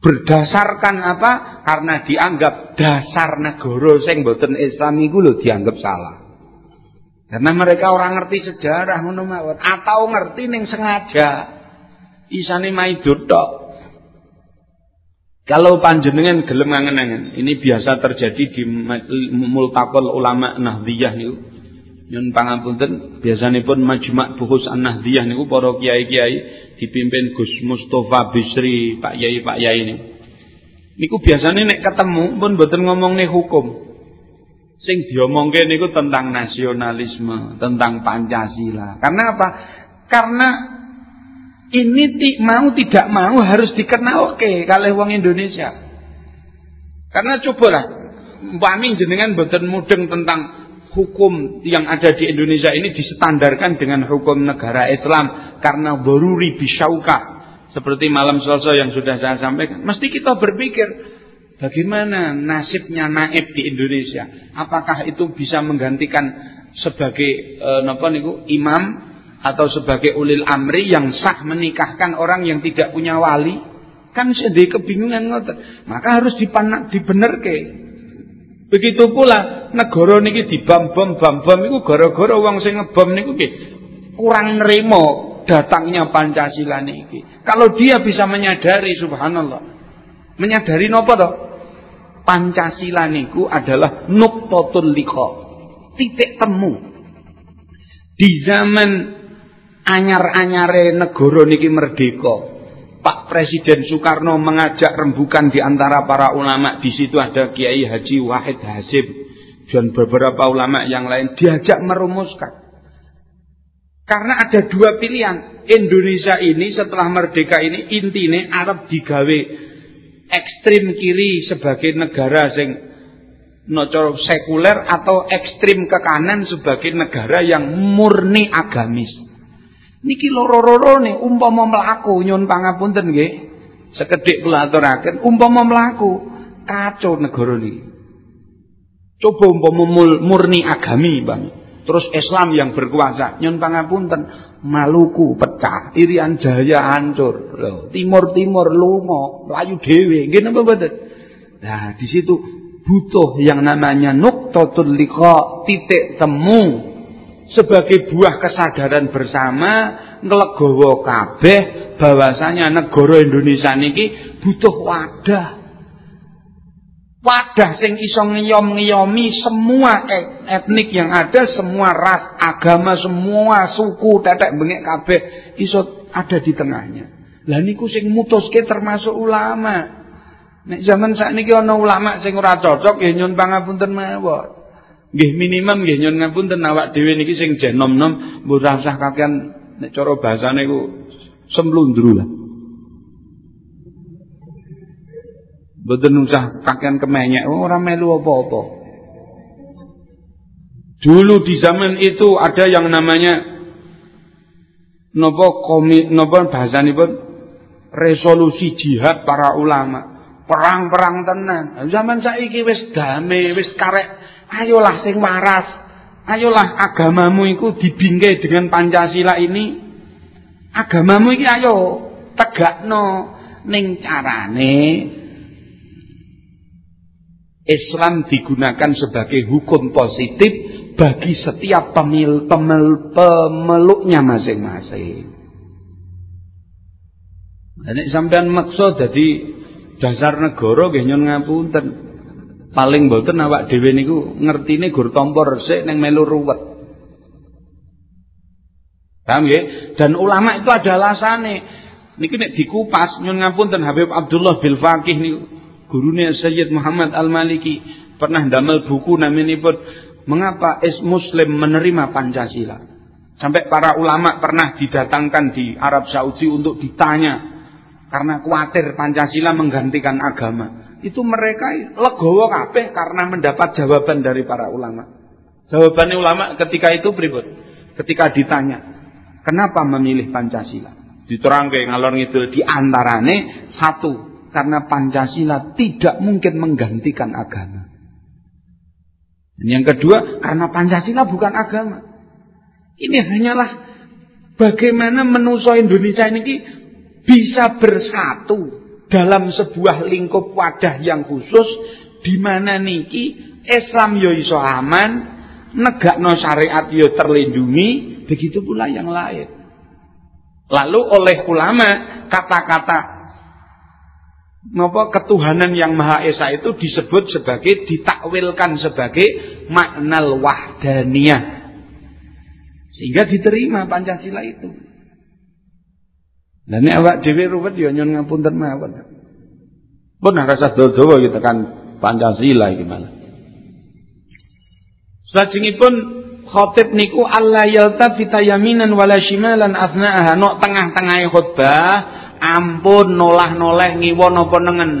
[SPEAKER 2] Berdasarkan apa? Karena dianggap dasar negara sing boten Islam iku lho dianggap salah. Karena mereka orang ngerti sejarah ngono atau ngerti ning sengaja. Isane maido tok. Kalau panjenengan gelem angen-angen, ini biasa terjadi di multakol ulama Nahdiyah niku. Nyun pangapunten, biasanipun majma' buhus An-Nahdiyah niku para kiai-kiai dipimpin Gus Mustafa Bisri, Pak Yai Pak Yai niku. Niku biasanya nek ketemu pun boten ngomongne hukum. Sing diomongke niku tentang nasionalisme, tentang Pancasila. Karena apa? Karena ini mau tidak mau harus dikenal ke kalau wong Indonesia. Karena cobalah umpami jenengan boten mudeng tentang hukum yang ada di Indonesia ini distandarkan dengan hukum negara Islam karena daruri bisyauka seperti malam Selasa yang sudah saya sampaikan. Mesti kita berpikir bagaimana nasibnya naib di Indonesia. Apakah itu bisa menggantikan sebagai e, napa niku imam atau sebagai ulil amri yang sah menikahkan orang yang tidak punya wali kan sedih kebingungan ngoten maka harus dipanak dibenerke begitu pula negara niki dibam-bom bam-bom iku gara-gara wong sing ngebom niku kurang nerima datangnya Pancasila niki kalau dia bisa menyadari subhanallah menyadari napa to Pancasila niku adalah nuktatul liqa titik temu di zaman anyar-anyare negara niki merdeka. Pak Presiden Soekarno mengajak rembukan di antara para ulama. Di situ ada Kiai Haji Wahid Hasim dan beberapa ulama yang lain diajak merumuskan. Karena ada dua pilihan. Indonesia ini setelah merdeka ini intine Arab digawe ekstrim kiri sebagai negara sing nocor sekuler atau ekstrim ke kanan sebagai negara yang murni agamis. Niki loro nih umpama mlaku nyun pangapunten nggih. Sekedhik kula aturaken umpama mlaku kacau negara niki. Coba umpama murni agami, Bang. Terus Islam yang berkuasa, nyun pangapunten, Maluku pecah, Irian Jaya hancur. Timur-timur lunga, mlayu dhewe. Nggih napa mboten? Nah, di situ butuh yang namanya nuktatul liqa, titik temu sebagai buah kesadaran bersama nglegowo kabeh bahwasanya negara Indonesia niki butuh wadah. Wadah sing iso ngiyom-ngiyomi semua etnik yang ada, semua ras, agama, semua suku, tetek bengek kabeh iso ada di tengahnya. Lah niku sing mutuske termasuk ulama. Nek zaman sakniki ana ulama sing ora cocok ya nyun pangapunten mawon. Nggih minimum nggih nyun ngapunten awak dhewe niki sing jen nom-nom mboten usah kakean nek cara bahasane ku semlundru lah. Mboten usah pakaian kemenyek, oh, ora melu apa-apa. Dulu di zaman itu ada yang namanya nopo komi nopo bahasanipun resolusi jihad para ulama. Perang-perang tenan. Zaman saiki wis damai, wis karek. Ayolah sing waras. Ayolah agamamu iku dibingkai dengan Pancasila ini. Agamamu iki ayo tegakno ning carane Islam digunakan sebagai hukum positif bagi setiap pemil, pemel, pemeluknya masing-masing. Nek sampean maksa dadi dasar negara nggih nyon ngapunten. Paling mboten awak dhewe niku ngertine gur tampa resik ning melu ruwet. Paham nggih? Dan ulama itu ada alasane. Niki nek dikupas nyon ngapunten Habib Abdullah bil Faqih niku gurune Sayyid Muhammad Al-Maliki pernah damel buku naminipun mengapa es muslim menerima Pancasila. Sampai para ulama pernah didatangkan di Arab Saudi untuk ditanya karena khawatir Pancasila menggantikan agama. Itu mereka legowo kabeh karena mendapat jawaban dari para ulama. Jawabannya ulama ketika itu pribut. Ketika ditanya, kenapa memilih Pancasila? Diterangke ngalor ngidul di antarane satu, karena Pancasila tidak mungkin menggantikan agama. Dan yang kedua, karena Pancasila bukan agama. Ini hanyalah bagaimana menuso Indonesia ini bisa bersatu dalam sebuah lingkup wadah yang khusus di mana niki Islam yo iso aman, negakno syariat yo terlindungi, begitu pula yang lain. Lalu oleh ulama kata-kata Napa ketuhanan yang Maha Esa itu disebut sebagai ditakwilkan sebagai maknal wahdaniyah. Sehingga diterima Pancasila itu. Dan ini awak dhewe ruwet ya nyon ngapunten mawon. Pun rasa dodo gitu kan Pancasila gimana. Salajengipun khotib niku Allah yalta fitayaminan wala shimalan asna'aha nok tengah-tengah khutbah ampun nolah-noleh ngiwon apa nengen.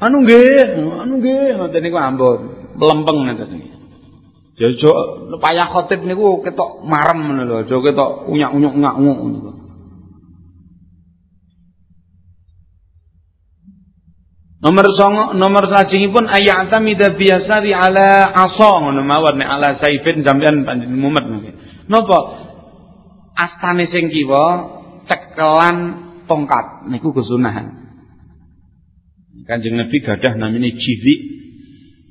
[SPEAKER 2] Anu nggih, anu nggih, ngoten niku ampun, melempeng ngoten niki. Jojo payah khotib niku ketok marem ngono lho, aja ketok unyak-unyuk ngak-nguk niku. Nomor song, nomor salajengipun ayatamida biasari ala asa ngono mawon nek ala saifin sampean panjenengan mumet. Napa? Astane sing kiwa cekelan tongkat niku kesunahan. Kanjeng Nabi gadah namanya jizi.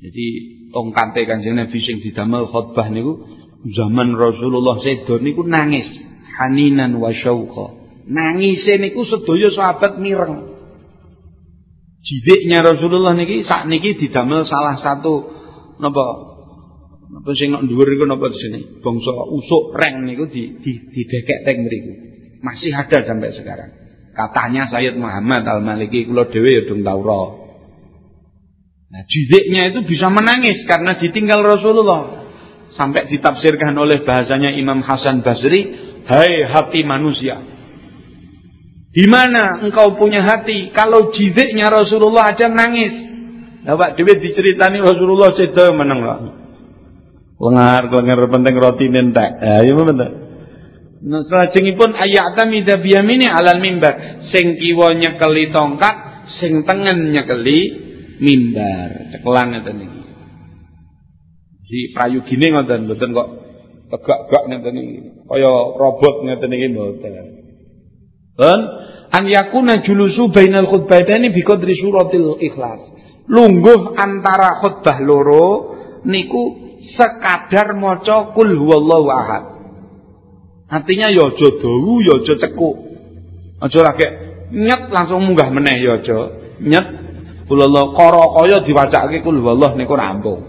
[SPEAKER 2] Jadi tongkate Kanjeng Nabi sing didamel khutbah niku zaman Rasulullah sedo niku nangis haninan wa syauqa. Nangise niku sedaya sahabat mireng. Jidiknya Rasulullah niki sak niki didamel salah satu napa napa sing nok dhuwur iku napa sini bangsa usuk reng niku di di didekek teng mriku. Masih ada sampai sekarang. Katanya Sayyid Muhammad Al-Maliki kula dhewe ya dong tau Nah, jidiknya itu bisa menangis karena ditinggal Rasulullah. Sampai ditafsirkan oleh bahasanya Imam Hasan Basri, "Hai hati manusia, di mana engkau punya hati kalau jidiknya Rasulullah aja nangis?" Nah, Pak Dewi diceritani Rasulullah seda meneng lah. Lengar, lengar penting roti nentek. Ya, iya bener. Nah, salajengipun ayatamida biyamini alal mimbar. Sing kiwa nyekeli tongkat, sing tengen nyekeli mimbar. Cekelan ngeten niki. Di prayugine ngoten mboten kok tegak-gak ngeten iki. Kaya robot ngeten iki mboten. Dan an yakuna julusu bainal khutbataini bi qadri suratil ikhlas. Lungguh antara khutbah loro niku sekadar maca kul huwallahu ahad. Artinya ya aja dawu, ya aja cekuk. Aja lagi nyet langsung munggah meneh ya aja. Nyet kulullah kara kaya diwacake kul wallah niku rampung.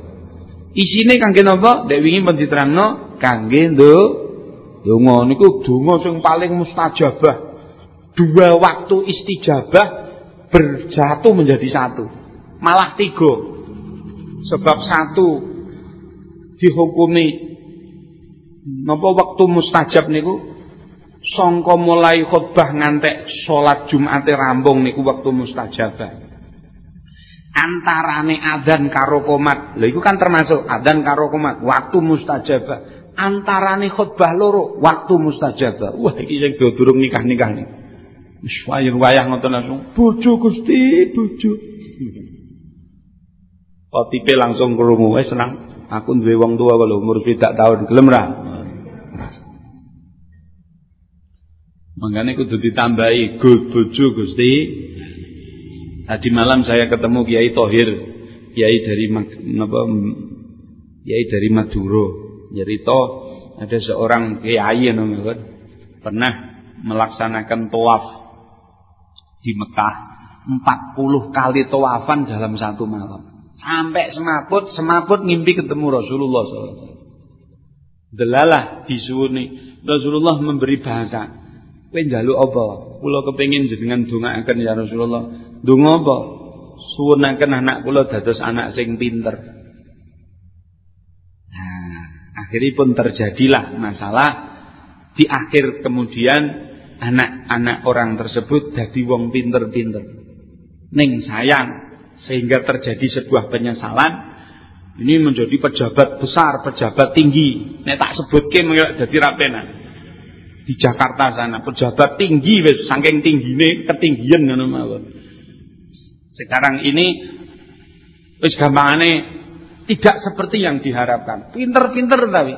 [SPEAKER 2] Isine kangge napa? Dek wingi pun diterangno kangge ndo donga niku donga sing paling mustajabah. Dua waktu istijabah berjatuh menjadi satu. Malah tiga. Sebab satu dihukumi Napa waktu mustajab niku sangka mulai khutbah ngantek salat Jumate rambung niku waktu mustajab. antarane adzan karo komat. Lha iku kan termasuk adzan karo komat, waktu mustajabah. Antarane khutbah loro, waktu mustajabah. Wah iki sing do durung nikah-nikah nih. Wis wayah ngoten langsung, bojo Gusti, bojo. Kotipe langsung krungu, wis senang. Aku duwe wong tua kalau umur swidak tahun, gelem ra? Makanya kudu ditambahi good bojo Gusti. Tadi malam saya ketemu Kiai Tohir, Kiai dari apa, Kiai dari Maduro. Cerita ada seorang kiai namanya pernah melaksanakan tawaf di Mekah 40 kali tawafan dalam satu malam. Sampai semaput, semaput ngimpi ketemu Rasulullah SAW. Delalah disuwuni Rasulullah memberi bahasa. Kowe njaluk apa? Kula kepengin jenengan dongaaken ya Rasulullah. Donga apa? Suwunaken anak kula dados anak sing pinter. Nah, pun terjadilah masalah di akhir kemudian anak-anak orang tersebut jadi wong pinter-pinter. Ning sayang sehingga terjadi sebuah penyesalan ini menjadi pejabat besar, pejabat tinggi. Nek tak sebutke mengko dadi rapenan. Di Jakarta sana pejabat tinggi wis saking tinggine ketinggian ngono. Sekarang ini wis gampangane tidak seperti yang diharapkan. Pinter-pinter tapi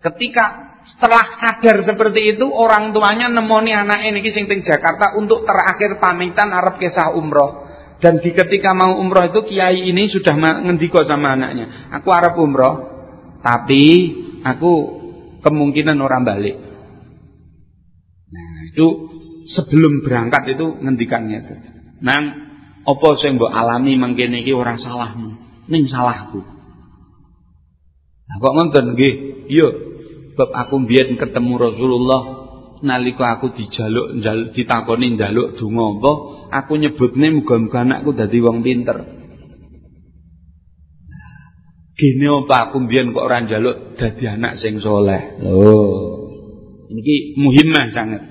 [SPEAKER 2] ketika setelah sadar seperti itu orang tuanya nemoni anak ini sing Jakarta untuk terakhir pamitan Arab kisah umroh. Dan di ketika mau umroh itu kiai ini sudah ngendiko sama anaknya, aku Arab umroh, tapi aku kemungkinan orang balik. Nah itu sebelum berangkat itu ngendikannya itu. Nang apa sing mbok alami mangkene iki ora salahmu, ning salahku. Nah kok ngoten nggih? Iya. Bab aku mbiyen ketemu Rasulullah nalika aku dijaluk njaluk ditakoni njaluk donga apa, aku nyebutne muga-muga anakku dadi wong pinter. Gini apa aku mbiyen kok ora njaluk dadi anak sing soleh. Loh. Ini muhimah sangat.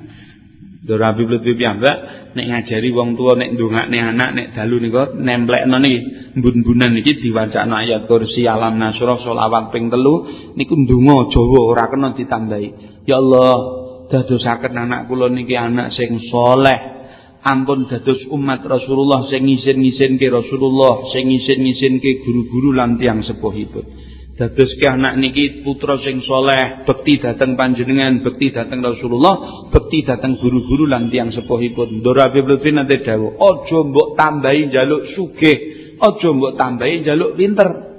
[SPEAKER 2] Dora Habib Lutfi piyambak nek ngajari wong tua nek ndongakne anak nek dalu nika nemplekno niki mbun-mbunan niki diwacana ayat kursi alam nasrah selawat ping telu niku ndonga Jawa ora kena ditambahi ya Allah dadosaken anak kula niki anak sing soleh ampun dados umat Rasulullah sing ngisin-ngisinke Rasulullah sing ngisin-ngisinke guru-guru lan tiyang sepuhipun Dados ke anak niki putra sing soleh, bekti datang panjenengan, bekti datang Rasulullah, bekti datang guru-guru lan tiang sepuhipun. Ndora Lutfi nanti dawuh, aja mbok tambahi jaluk sugih, aja mbok tambahi jaluk pinter.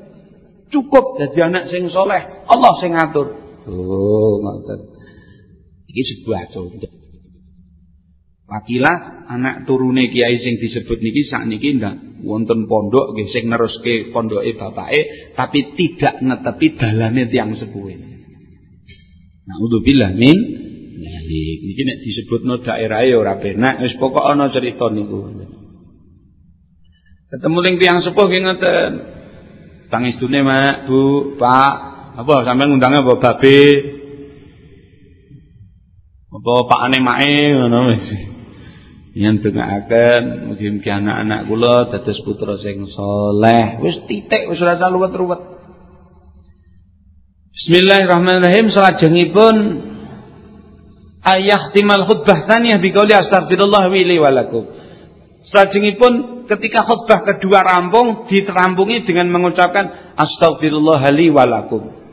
[SPEAKER 2] Cukup jadi anak sing soleh, Allah sing ngatur. Oh, ngoten. Iki sebuah contoh. Wakilah anak turune kiai sing disebut niki sakniki ndak wonten pondok nggih sing neruske pondoke bapake tapi tidak netepi dalane tiyang sepuhe. Nauzubillah min dzalik. Niki nek disebutno daerahe ora penak wis pokok ana cerita niku. Ketemu ning tiyang sepuh nggih ngoten. Pangestune Mak, Bu, Pak, apa sampean ngundangnya apa babe? Apa pakane mae ngono wis yang dongaaken mugi-mugi anak-anak kula dados putra sing saleh. Wis titik wis ora usah luwet-luwet. Bismillahirrahmanirrahim. Salajengipun ayah timal khutbah tsaniyah biqauli astagfirullah wa li walakum. Salajengipun ketika khutbah kedua rampung diterampungi dengan mengucapkan astagfirullah li walakum.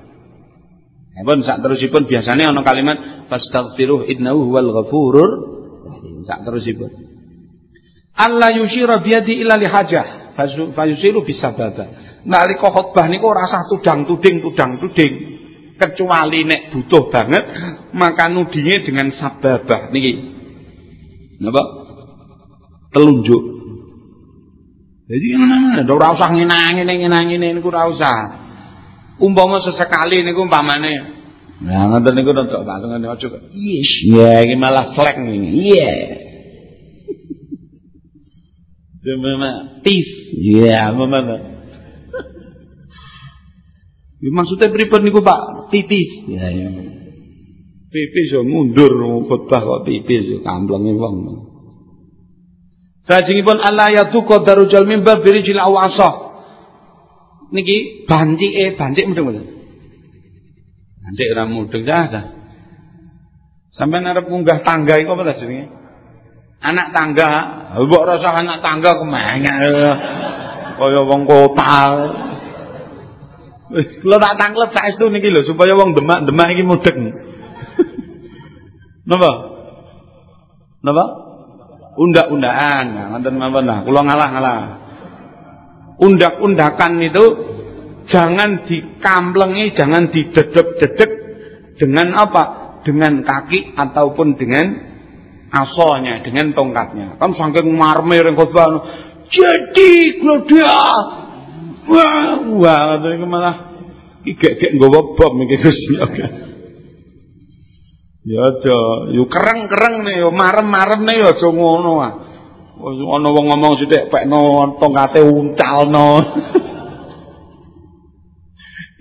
[SPEAKER 2] Pun sak terusipun biasanya ana kalimat fastaghfiruh innahu huwal ghafurur Tak terusipun. Allah yushira biyadi illa li hajah fayusiru bisababa. Nalika khotbah niku ora usah tudang-tuding tudang-tuding. Kecuali nek butuh banget maka nudinge dengan sababah niki. Napa? Telunjuk. Jadi ngono ora usah ngenang-ngene ngenang-ngene niku ora usah. Umpama sesekali niku umpamane Nah, ngoten niku rada patungan aja kok. Yes. Ya, iki malah slack nih. Iya. Cuma tif. Iya, mana? Ya, maksudnya pripun niku Pak? Pipis. Ya, ya. Pipis yo mundur khotbah kok pipis yo kamplenge wong. Sajengipun Allah yatu qadaru jal mimbar birijil awasah. Niki bancike, bancik mudeng mboten? Bancik ora mudeng dah. Sampai arep munggah tangga iku apa jenenge? Anak tangga, mbok rasa anak tangga kemenyak. Kaya wong kota. Wis kula tak tanglet saestu niki lho supaya wong Demak-Demak iki mudeng. Napa? Napa? Undak-undakan. Nah, ngoten mawon ngalah-ngalah. Undak-undakan itu jangan dikamplengi, jangan didedek-dedek dengan apa? Dengan kaki ataupun dengan asonya, dengan tongkatnya. Kan saking marme ring khotbah jadi Claudia wah wah ngoten malah gek-gek nggawa bom iki Gusti Ya aja, yo kereng-kereng nih, yo marem-marem nih, yo aja ngono ah. Ana wong ngomong sithik pekno tongkate uncalno.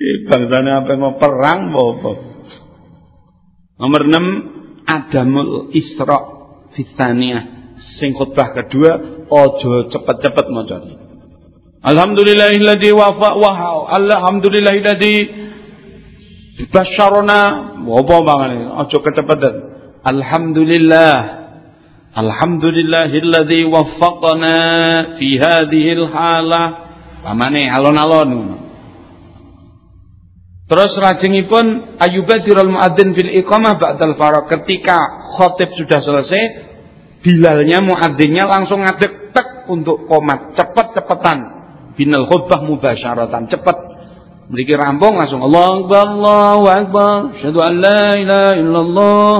[SPEAKER 2] Iki bangsane apa mau perang apa? Nomor 6 Adamul Isra Fitsaniyah. Sing khutbah kedua ojo cepet-cepet macane. Alhamdulillahilladzi wafa wa alhamdulillahilladzi basyarona apa bangane aja kecepatan alhamdulillah alhamdulillahilladzi waffaqana fi hadhihi alhalah pamane alon-alon. Terus rajengipun ayubadirul muadzin fil iqamah ba'dal faraq ketika khotib sudah selesai bilalnya muadzinnya langsung ngadeg tek untuk komat cepet-cepetan. Binal khutbah mubasyaratan. Cepet. Mriki rampung langsung Allahu Akbar, Allahu Akbar, syahadu an la ilaha illallah.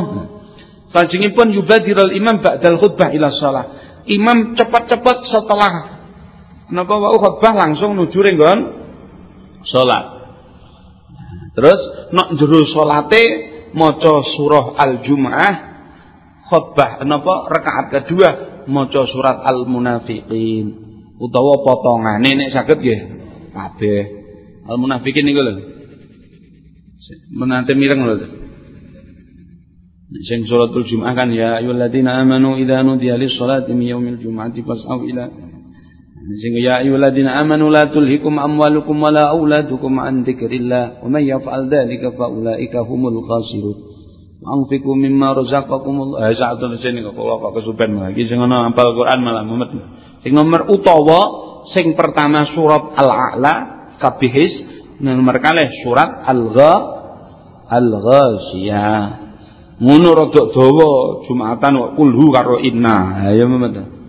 [SPEAKER 2] Salajengipun yubadirul imam ba'dal khutbah ila shalah. Imam cepat-cepat setelah napa wau khutbah langsung nuju renggon salat. Terus nok jero salate maca surah Al-Jumu'ah khutbah napa rakaat kedua maca surat Al-Munafiqin utawa potongane nek saged nggih kabeh Al munafikin niku lho. Menate mireng lho. Sing suratul Jumat kan ya ayyuhalladzina amanu idza nudiya lis-salati min yaumil jum'ati fas'au ila Sing ya ayyuhalladzina amanu la tulhikum amwalukum wala auladukum an dzikrillah wa may yaf'al dzalika fa ulaika humul khasirun. Anfiqu mimma razaqakumullah. Eh sa'atun sini kok kok kesupen lagi sing ana apal Quran malah mumet. Sing nomor utawa sing pertama surat Al-A'la kabihis nomor kalih surat al-gha al-ghasiyah ngono rada dawa Jumatan kok kulhu karo inna. Ya memen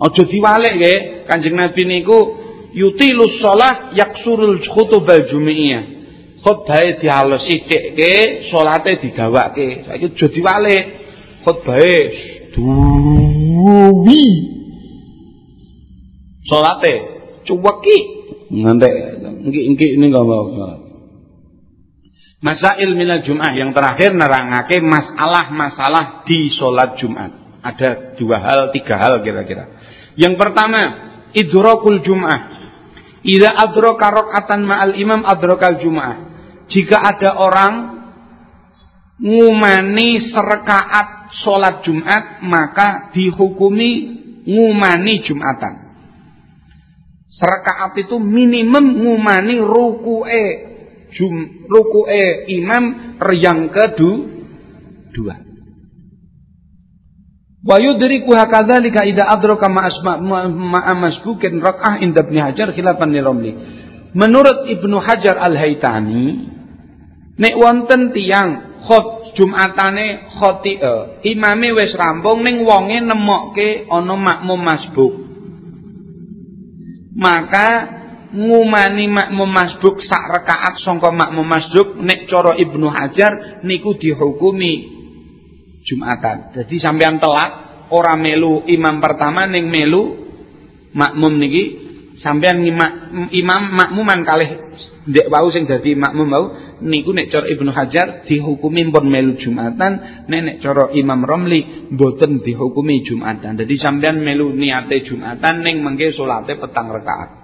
[SPEAKER 2] aja diwalik nggih. Kanjeng Nabi niku yutilus shalah yaksurul khutbah jumu'iyah. Khutbah dihalus sithike salate digawake saiki aja diwalik. Khutbah duwi. Salate cuweki. Ngantek engki-engki ini enggak mau salat. Masail minal Jum'ah yang terakhir nerangake masalah-masalah di sholat Jumat. Ada dua hal, tiga hal kira-kira. Yang pertama, idrokul Jum'ah. Ida adroka rokatan ma'al imam adrokal Jum'ah. Jika ada orang ngumani serekaat sholat Jumat, maka dihukumi ngumani Jumatan. Serakaat itu minimum ngumani ruku'e jum ruku'e imam yang kedua. Wa yudriku hakadzalika idza adraka ma asma ma masbukin rak'ah inda Ibnu Hajar khilafan li Ramli. Menurut Ibnu Hajar Al-Haitani nek wonten tiyang khot Jumatane khoti uh, imame wis rampung ning wonge nemokke ana makmum masbuk maka ngumani makmum masbuk sak rakaat sangka makmum masbuk nek cara Ibnu Hajar niku dihukumi Jumatan. Jadi sampean telat ora melu imam pertama ning melu makmum niki sampean imam makmuman kalih ndek wau sing dadi makmum wau niku nek cara Ibnu Hajar dihukumi pun melu Jumatan nek nek cara Imam Romli mboten dihukumi Jumatan. Jadi sampean melu niate Jumatan ning mengke salate petang rakaat.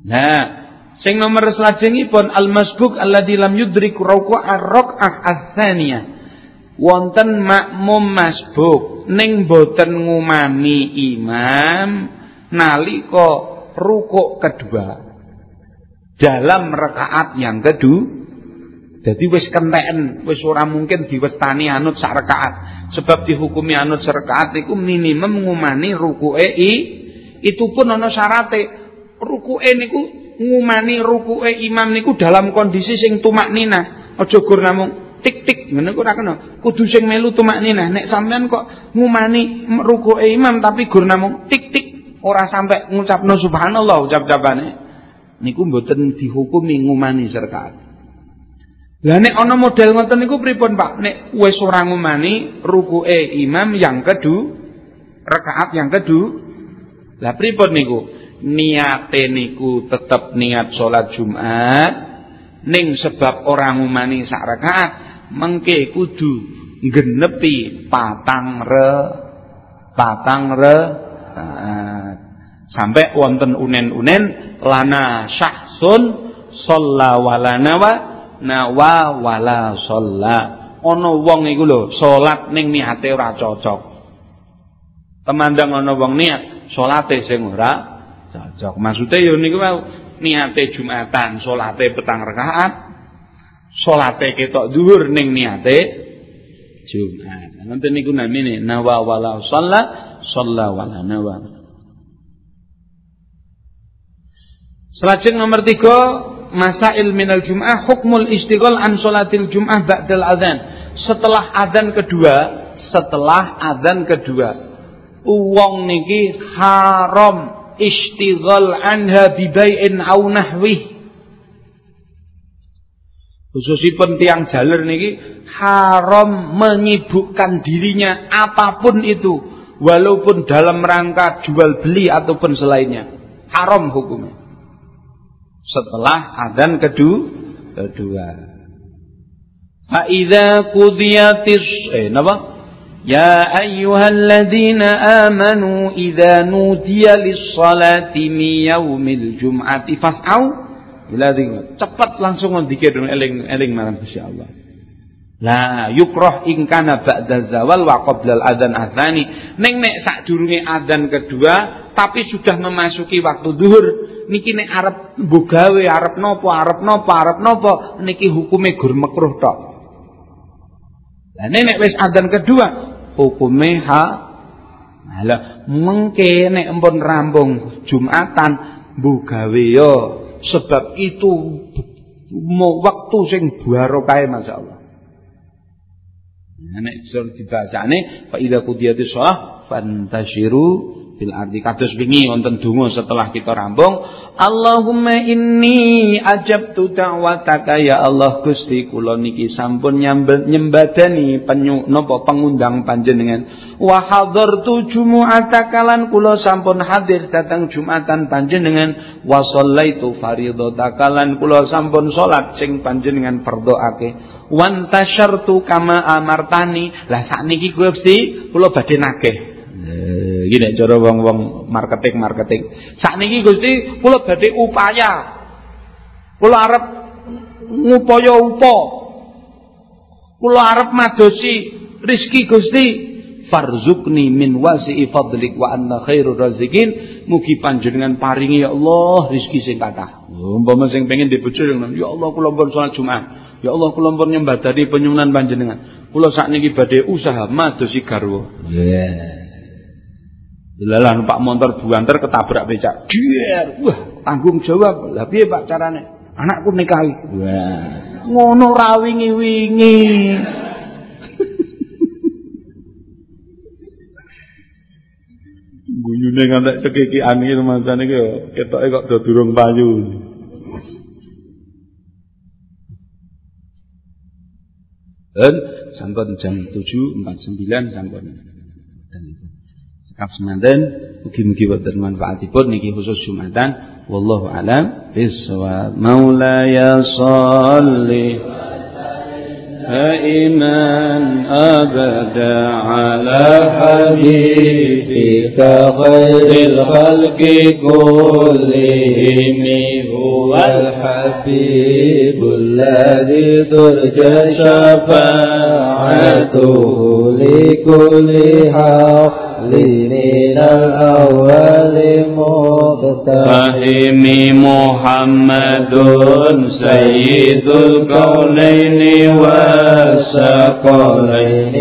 [SPEAKER 2] Nah, sing nomor selajengipun al-masbuk alladzi lam yudrik raka'a raka'ah ats-tsaniyah. wonten makmum masbuk ning boten ngumani imam nalika rukuk kedua dalam rakaat yang kedua jadi wis kenteken, wis ora mungkin diwestani anut sak rakaat. Sebab dihukumi anut sak rakaat iku minimum ngumani rukuke i itu pun ana syarate. Rukuke niku ngumani rukuke imam niku dalam kondisi sing tumak nina. Aja gur namung tik tik ngene ora kena. Kudu sing melu tumak nina. Nek sampean kok ngumani rukuke imam tapi gur namung tik tik ora sampai ngucapno subhanallah ucap-ucapane. Niku mboten dihukumi ngumani serkaat. Lah nek ana model ngoten niku pripun Pak? Nek wis ora ngumani rukuke imam yang kedua, rakaat yang kedua. Lah pripun niku? Niate niku tetep niat salat Jumat. Ning sebab orang ngumani sak rakaat mengke kudu genepi patang re patang re sampai wonten unen-unen lana syahsun shalla walana wa nawa wala sholla. Ana wong iku lho salat ning niate ora cocok. Temandang ana wong niat salate sing ora cocok. Maksude ya niku niate Jumatan salate petang rakaat salate ketok dhuwur ning niate Jumat. Ngoten niku namine nawa wala sholla sholla wala nawa. Selajeng nomor tiga masail minal jum'ah hukmul istighol an sholatil jum'ah ba'dal adzan. Setelah adzan kedua, setelah adzan kedua, uang niki haram istighol anha bibai'in au nahwih. Khususipun tiang jalur niki haram menyibukkan dirinya apa pun itu walaupun dalam rangka jual beli ataupun selainnya. Haram hukumnya setelah adzan kedua kedua fa idza qudiyatis eh napa Ya ayyuhalladzina amanu idza nudiya lis-salati min yaumil jum'ati fas'au ila cepat langsung ngendike eling eling marang Gusti Allah La yukroh ingkana ba'da zawal wa qoblal adzan adzani. Neng nek sadurunge adzan kedua tapi sudah memasuki waktu duhur niki nek arep mbugawe arep napa arep napa arep napa niki hukume gur makruh tok. Lah nek wis adzan kedua hukume ha Lah mengke nek empun rambung Jumatan mbugawe yo sebab itu mau waktu sing barokah masyaallah. Nek dibahasane fa idza qudiyatis shalah fantashiru fil ardi. Kados wingi wonten donga setelah kita rampung. Allahumma inni ajabtu da'wataka ya Allah Gusti kula niki sampun nyembadani penyu napa pengundang panjenengan. Wa hadartu jumu'ataka lan kula sampun hadir datang Jumatan panjenengan. Wa shallaitu fardhataka lan kula sampun salat sing panjenengan fardhoake wan tasyartu kama amartani. Lah sakniki Gusti kula badhe nagih Eh, nek cara wong-wong marketing-marketing. Sakniki Gusti kula badhe upaya. Kula arep ngupaya upa. Kula arep madosi rizki Gusti. Farzukni min wasi'i fadlik wa anna khairur razikin. Mugi panjenengan paringi ya Allah rizki sing kathah. Umpama sing pengen dibojo ya Allah kula pun salat Jumat. Ya Allah kula pun nyembadani penyunan panjenengan. Kula sakniki badhe usaha madosi garwa. Yeah. Lalah numpak motor buanter ketabrak becak. Gier. Wah, tanggung jawab. Lah piye Pak carane? Anakku nikahi. Wah, ngono ra wingi-wingi. Guyune ngantek cekikian iki mancane iki ketoke kok do durung payu. Dan sampun jam 7.49 sampun. Dan itu. Kap semanten mugi-mugi wonten manfaatipun niki khusus Jumatan wallahu alam bisawab maulaya sholli
[SPEAKER 4] هائما أبدا على حبيبك خير الخلق كلهم هو الحبيب الذي ترجى شفاعته لكل حق من الأول محمد سيد الكونين والثقلين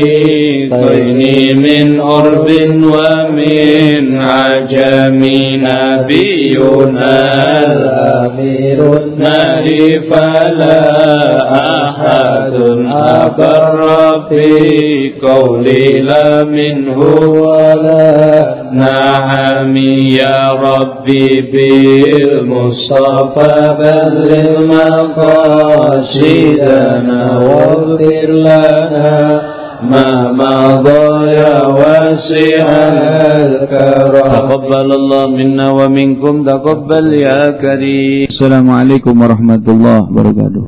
[SPEAKER 4] والفريقين من أرب ومن عجم نبينا الأمير النهي فلا أحد أبر في قولي لا منه ولا نعم يا ربي بالمصطفى بلغ مقاصدنا واغفر لنا ما مضى يا واسع الكرم. تقبل الله منا ومنكم تقبل يا كريم.
[SPEAKER 2] السلام عليكم ورحمة الله وبركاته.